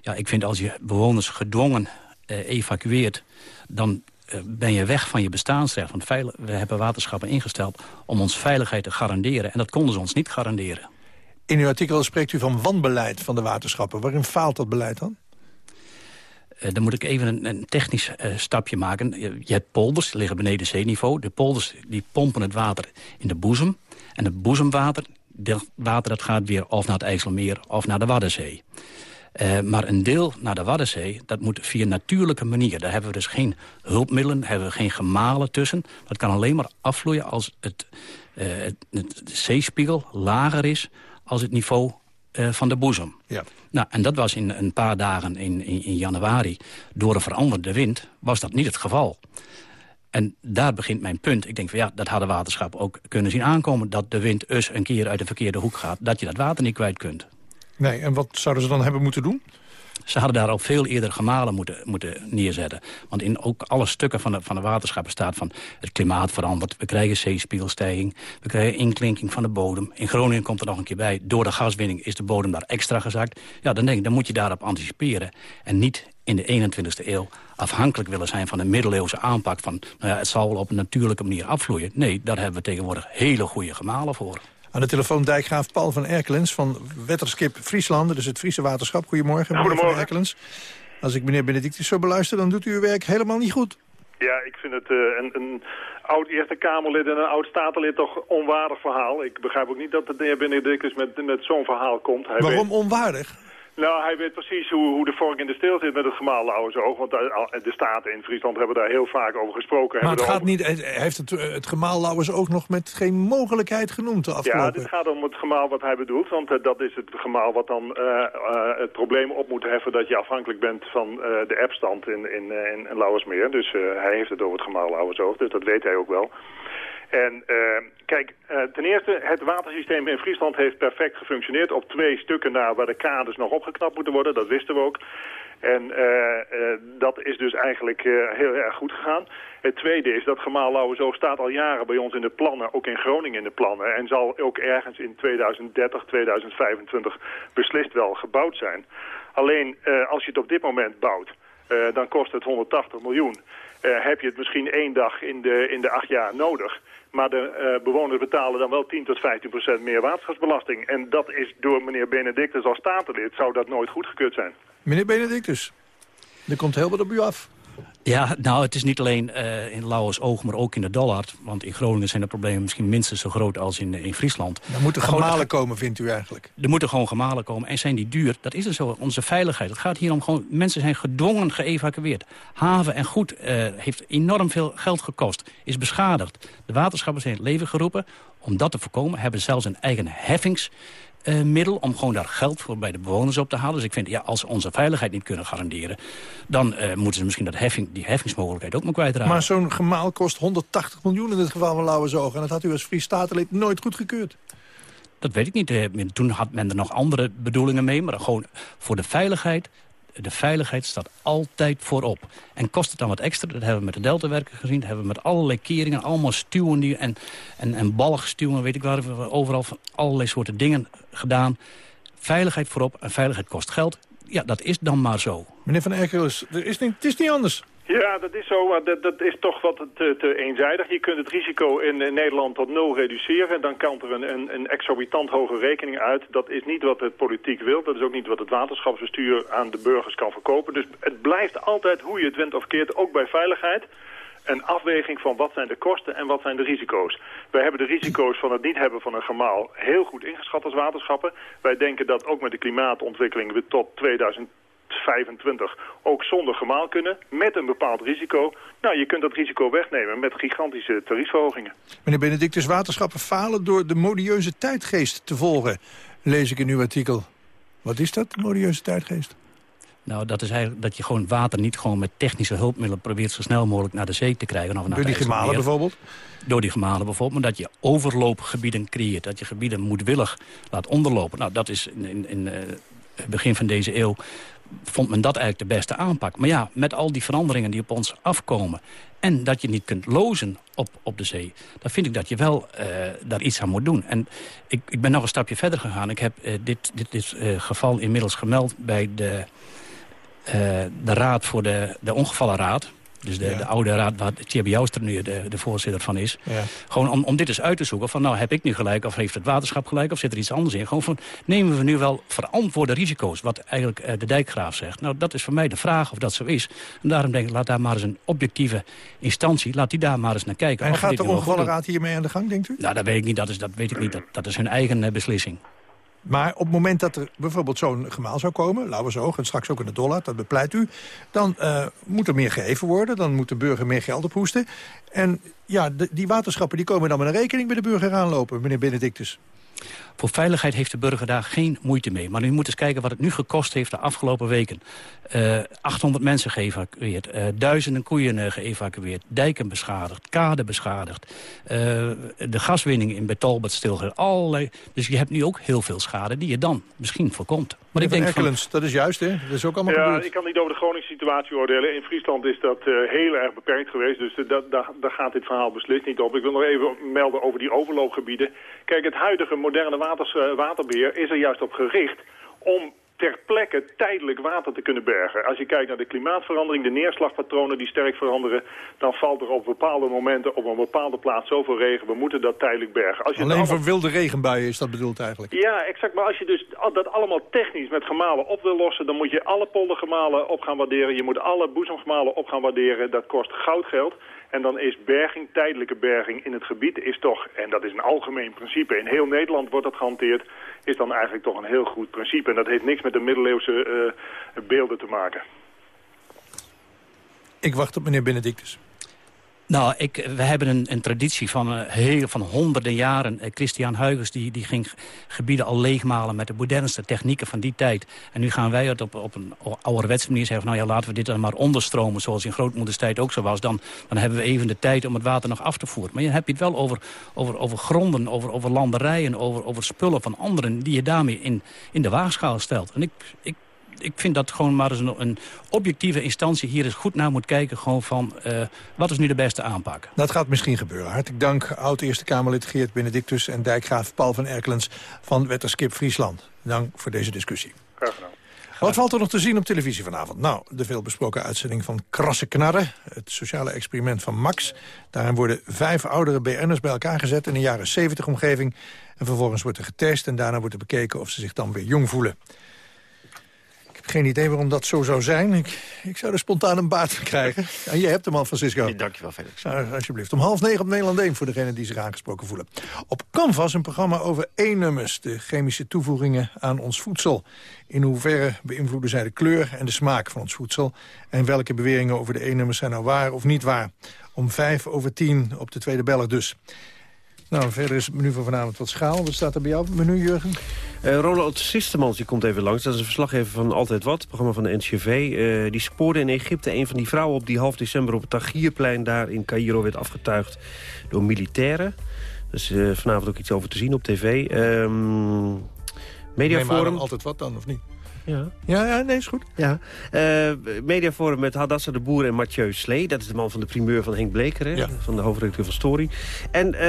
Speaker 25: ja, ik vind als je bewoners gedwongen uh, evacueert... dan ben je weg van je bestaansrecht. Want we hebben waterschappen ingesteld om ons veiligheid te garanderen. En dat konden ze ons niet garanderen.
Speaker 7: In uw artikel spreekt u van wanbeleid van de waterschappen. Waarin faalt dat beleid dan?
Speaker 25: Uh, dan moet ik even een, een technisch uh, stapje maken. Je hebt polders, die liggen beneden zeeniveau. De polders die pompen het water in de boezem. En het boezemwater, dat water dat gaat weer of naar het IJsselmeer of naar de Waddenzee. Uh, maar een deel naar de Waddenzee, dat moet via natuurlijke manier. Daar hebben we dus geen hulpmiddelen, hebben we geen gemalen tussen. Dat kan alleen maar afvloeien als het, het, het zeespiegel lager is als het niveau uh, van de boezem.
Speaker 7: Ja.
Speaker 25: Nou, en dat was in een paar dagen in, in, in, januari. Door een veranderde wind was dat niet het geval. En daar begint mijn punt. Ik denk van ja, dat hadden waterschappen ook kunnen zien aankomen... dat de wind us een keer uit de verkeerde hoek gaat. Dat je dat water niet kwijt kunt.
Speaker 7: Nee, en wat zouden ze dan hebben moeten doen?
Speaker 25: Ze hadden daar al veel eerder gemalen moeten, moeten neerzetten. Want in ook alle stukken van de, van de waterschappen staat van... het klimaat verandert, we krijgen zeespiegelstijging... we krijgen inklinking van de bodem. In Groningen komt er nog een keer bij... door de gaswinning is de bodem daar extra gezakt. Ja, dan denk dan moet je daarop anticiperen. En niet in de 21ste eeuw afhankelijk willen zijn van een middeleeuwse aanpak... van nou ja, het zal wel op een natuurlijke manier afvloeien. Nee, daar hebben we tegenwoordig hele goede gemalen voor.
Speaker 7: Aan de telefoon dijkgraaf Paul van Erkelens van Wetterskip Frieslanden, dus het Friese waterschap. Goedemorgen, meneer
Speaker 26: Goedemorgen.
Speaker 7: van Erkelens. Als ik meneer Benedictus zo beluister, dan doet u uw werk helemaal niet goed.
Speaker 26: Ja, ik vind het uh, een, een, oud Eerste Kamerlid en een oud Statenlid toch onwaardig verhaal. Ik begrijp ook niet dat de heer Benedictus met, met zo'n verhaal komt.
Speaker 7: Hij Waarom weet... onwaardig?
Speaker 26: Nou, hij weet precies hoe, hoe de vork in de steel zit met het gemaal Lauwersoog. Want de staten in Friesland hebben daar heel vaak over gesproken.
Speaker 7: Maar het gaat niet, heeft het, het gemaal Lauwersoog nog met geen mogelijkheid genoemd de afgelopen...
Speaker 26: Ja, dit gaat om het gemaal wat hij bedoelt. Want uh, dat is het gemaal wat dan uh, uh, het probleem op moet heffen... dat je afhankelijk bent van de appstand in, in, in, in Lauwersmeer. Dus hij heeft het over het gemaal Lauwersoog, dus dat weet hij ook wel. En uh, kijk, uh, ten eerste, het watersysteem in Friesland heeft perfect gefunctioneerd. Op twee stukken na waar de kades nog opgeknapt moeten worden, dat wisten we ook. En uh, dat is dus eigenlijk heel erg goed gegaan. Het tweede is dat gemaal Lauwersoog staat al jaren bij ons in de plannen, ook in Groningen in de plannen. En zal ook ergens in 2030, 2025 beslist wel gebouwd zijn. Alleen, als je het op dit moment bouwt, dan kost het 180 miljoen. Heb je het misschien één dag in de, in de acht jaar nodig... Maar de uh, bewoners betalen dan wel 10 tot 15 procent meer waterschapsbelasting. En dat is door meneer Benedictus als statenlid zou dat nooit goedgekeurd zijn.
Speaker 7: Meneer Benedictus, er komt heel wat op u af.
Speaker 25: Ja, nou, het is niet alleen uh, in Lauwers Oog, maar ook in de Dollard. Want in Groningen zijn de problemen misschien minstens zo groot als in, in Friesland.
Speaker 7: Er moeten gemalen komen, vindt u eigenlijk?
Speaker 25: Er moeten gewoon gemalen komen. En zijn die duur? Dat is er zo. Onze veiligheid. Het gaat hier om gewoon... Mensen zijn gedwongen geëvacueerd. Haven en goed uh, heeft enorm veel geld gekost. Is beschadigd. De waterschappen zijn in het leven geroepen. Om dat te voorkomen hebben ze zelfs een eigen heffings uh, middel om gewoon daar geld voor bij de bewoners op te halen. Dus ik vind, ja, als ze onze veiligheid niet kunnen garanderen... dan uh, moeten ze misschien dat heffing, die heffingsmogelijkheid ook maar kwijtraken.
Speaker 7: Maar zo'n gemaal kost 180 miljoen in het geval van Lauwersoog. En dat had u als Fries Statenlid nooit goedgekeurd.
Speaker 25: Dat weet ik niet. Uh, toen had men er nog andere bedoelingen mee. Maar gewoon voor de veiligheid de veiligheid staat altijd voorop. En kost het dan wat extra, dat hebben we met de Deltawerken gezien... dat hebben we met allerlei keringen, allemaal stuwen die, en, en, en balgstuwen... weet ik waar, we overal allerlei soorten dingen gedaan. Veiligheid voorop en veiligheid kost geld. Ja, dat is dan maar zo.
Speaker 7: Meneer Van Erkelis, het is niet anders.
Speaker 26: Ja, dat is zo. Maar dat, dat is toch wat te, te, eenzijdig. Je kunt het risico in, Nederland tot nul reduceren. Dan kan er een, een, een, exorbitant hoge rekening uit. Dat is niet wat de politiek wil. Dat is ook niet wat het waterschapsbestuur aan de burgers kan verkopen. Dus het blijft altijd hoe je het went of keert, ook bij veiligheid. een afweging van wat zijn de kosten en wat zijn de risico's. Wij hebben de risico's van het niet hebben van een gemaal heel goed ingeschat als waterschappen. Wij denken dat ook met de klimaatontwikkeling we tot 2025 ook zonder gemaal kunnen, met een bepaald risico. Nou, je kunt dat risico wegnemen met gigantische tariefverhogingen.
Speaker 7: Meneer Benedictus, waterschappen falen door de modieuze tijdgeest te volgen. Lees ik in uw artikel. Wat is dat, de modieuze tijdgeest?
Speaker 25: Nou, dat is eigenlijk dat je gewoon water niet gewoon met technische hulpmiddelen probeert zo snel mogelijk naar de zee te krijgen. Of naar
Speaker 7: Door die gemalen bijvoorbeeld?
Speaker 25: Door die gemalen bijvoorbeeld. Maar dat je overloopgebieden creëert. Dat je gebieden moedwillig laat onderlopen. Nou, dat is in, in, in eh, het begin van deze eeuw vond men dat eigenlijk de beste aanpak. Maar ja, met al die veranderingen die op ons afkomen... en dat je niet kunt lozen op, op de zee... dan vind ik dat je wel eh, daar iets aan moet doen. En ik, ik ben nog een stapje verder gegaan. Ik heb eh, dit, dit, dit eh, geval inmiddels gemeld bij de, de Raad voor de, de Ongevallenraad... Dus de,
Speaker 7: Ja.
Speaker 25: de oude raad waar Thierry Jouster nu de, de voorzitter van is.
Speaker 7: Ja.
Speaker 25: Gewoon om, om dit eens uit te zoeken. Van nou, heb ik nu gelijk of heeft het waterschap gelijk of zit er iets anders in? Gewoon van, nemen we nu wel verantwoorde risico's? Wat eigenlijk eh, de dijkgraaf zegt. Nou, dat is voor mij de vraag of dat zo is. En daarom denk ik, laat daar maar eens een objectieve instantie... laat die daar maar eens naar kijken.
Speaker 7: En gaat de ongevallenraad hiermee aan de gang, denkt u?
Speaker 25: Nou, dat weet ik niet. Dat, is, dat weet ik niet. Dat, dat is hun eigen eh, beslissing.
Speaker 7: Maar op het moment dat er bijvoorbeeld zo'n gemaal zou komen... Lauwersoog en straks ook in de Dollard, dat bepleit u... dan eh, moet er meer gegeven worden, dan moet de burger meer geld ophoesten. En ja, die waterschappen die komen dan met een rekening bij de burger aanlopen, meneer Benedictus.
Speaker 25: Voor veiligheid heeft de burger daar geen moeite mee. Maar u moet eens kijken wat het nu gekost heeft de afgelopen weken. Eh 800 mensen geëvacueerd, eh, duizenden koeien eh, geëvacueerd... dijken beschadigd, kaden beschadigd... eh, de gaswinning in Betolbert stilgelegd. Allerlei. Dus je hebt nu ook heel veel schade die je dan misschien voorkomt. Maar ik denk
Speaker 7: Van dat is juist, hè? Dat is ook allemaal
Speaker 26: Ja,
Speaker 7: gebeurd.
Speaker 26: ik kan niet over de Groningse situatie oordelen. In Friesland is dat eh, heel erg beperkt geweest. Dus eh, dat, daar, gaat dit verhaal beslist niet op. Ik wil nog even melden over die overloopgebieden. Kijk, het huidige moderne waters, eh, waterbeheer is er juist op gericht om ter plekke tijdelijk water te kunnen bergen. Als je kijkt naar de klimaatverandering, de neerslagpatronen die sterk veranderen... dan valt er op bepaalde momenten op een bepaalde plaats zoveel regen. We moeten dat tijdelijk bergen. Als je
Speaker 7: Alleen
Speaker 26: allemaal-
Speaker 7: voor wilde regenbuien is dat bedoeld eigenlijk.
Speaker 26: ja, exact. Maar als je dus dat allemaal technisch met gemalen op wil lossen... dan moet je alle poldergemalen op gaan waarderen. Je moet alle boezemgemalen op gaan waarderen. Dat kost goudgeld. En dan is berging, tijdelijke berging in het gebied... is toch, en dat is een algemeen principe... in heel Nederland wordt dat gehanteerd... is dan eigenlijk toch een heel goed principe. En dat heeft niks met de middeleeuwse eh, beelden te maken.
Speaker 7: Ik wacht op meneer Benedictus.
Speaker 25: Nou, ik, we hebben een, een traditie van, eh, heel, van honderden jaren. Eh, Christian Huygens die, die ging gebieden al leegmalen met de modernste technieken van die tijd. En nu gaan wij het op, op een ouderwetse manier zeggen... nou ja, laten we dit dan maar onderstromen zoals in grootmoeders tijd ook zo was. Dan, dan hebben we even de tijd om het water nog af te voeren. Maar je hebt het wel over, over, over gronden, over, over landerijen, over, over spullen van anderen... die je daarmee in, in de waagschaal stelt. En ik... ik ik vind dat gewoon maar eens een, een objectieve instantie hier eens goed naar moet kijken. Gewoon van, eh, wat is nu de beste aanpak?
Speaker 7: Dat gaat misschien gebeuren. Hartelijk dank, oud-Eerste Kamerlid Geert Benedictus... en dijkgraaf Paul van Erkelens van Wetterskip Friesland. Dank voor deze discussie.
Speaker 26: Graag gedaan.
Speaker 7: Wat valt er nog te zien op televisie vanavond? Nou, de veelbesproken uitzending van Krasse Knarren. Het sociale experiment van Max. Daarin worden vijf oudere BN'ers bij elkaar gezet in een jaren 70 omgeving. En vervolgens wordt er getest en daarna wordt er bekeken of ze zich dan weer jong voelen. Ik heb geen idee waarom dat zo zou zijn. Ik, ik zou er spontaan een baard van krijgen. Ja, je hebt hem al, Francisco.
Speaker 24: Dankjewel, Felix.
Speaker 7: Nou, alsjeblieft. Om half negen op Nederland 1 voor degenen die zich aangesproken voelen. Op Canvas een programma over E-nummers. De chemische toevoegingen aan ons voedsel. In hoeverre beïnvloeden zij de kleur en de smaak van ons voedsel. En welke beweringen over de E-nummers zijn nou waar of niet waar. Om vijf over tien op de Tweede Belg dus. Nou, verder is het menu van vanavond wat schaal. Wat staat er bij jou op het menu, Jurgen?
Speaker 27: Eh, Ronald Sistemans die komt even langs. Dat is een verslaggever van Altijd Wat, het programma van de NCV. Eh, die spoorde in Egypte een van die vrouwen op die half december... op het Tahrirplein daar in Cairo werd afgetuigd door militairen. Dus eh, vanavond ook iets over te zien op tv. Ehm
Speaker 7: Neem
Speaker 27: Mediaforum.
Speaker 7: altijd wat dan, of niet?
Speaker 27: Ja.
Speaker 7: Ja, ja, nee, is goed.
Speaker 27: Ja. Eh, mediaforum met Hadassa de Boer en Mathieu Slee. Dat is de man van de primeur van Henk Bleker, hè?
Speaker 7: Ja.
Speaker 27: van de hoofdredacteur van Story. En eh,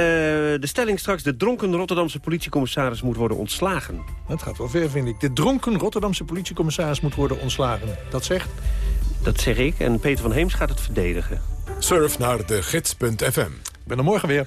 Speaker 27: de stelling straks, de dronken Rotterdamse politiecommissaris moet worden ontslagen.
Speaker 7: Dat gaat wel ver, vind ik. De dronken Rotterdamse politiecommissaris moet worden ontslagen. Dat zegt?
Speaker 27: Dat zeg ik. En Peter van Heems gaat het verdedigen.
Speaker 1: Surf naar de gids.fm.
Speaker 7: Ik ben er morgen weer.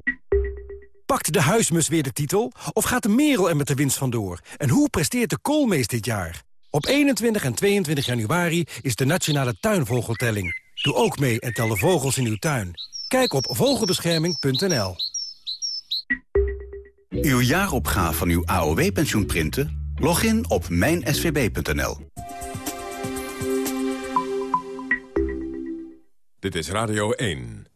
Speaker 23: Pakt de huismus weer de titel? Of gaat de merel er met de winst vandoor? En hoe presteert de koolmees dit jaar? Op 21 en 22 januari is de Nationale Tuinvogeltelling. Doe ook mee en tel de vogels in uw tuin. Kijk op vogelbescherming.nl.
Speaker 28: Uw jaaropgave van uw AOW-pensioen printen? Log in op mijnsvb.nl.
Speaker 1: Dit is Radio 1.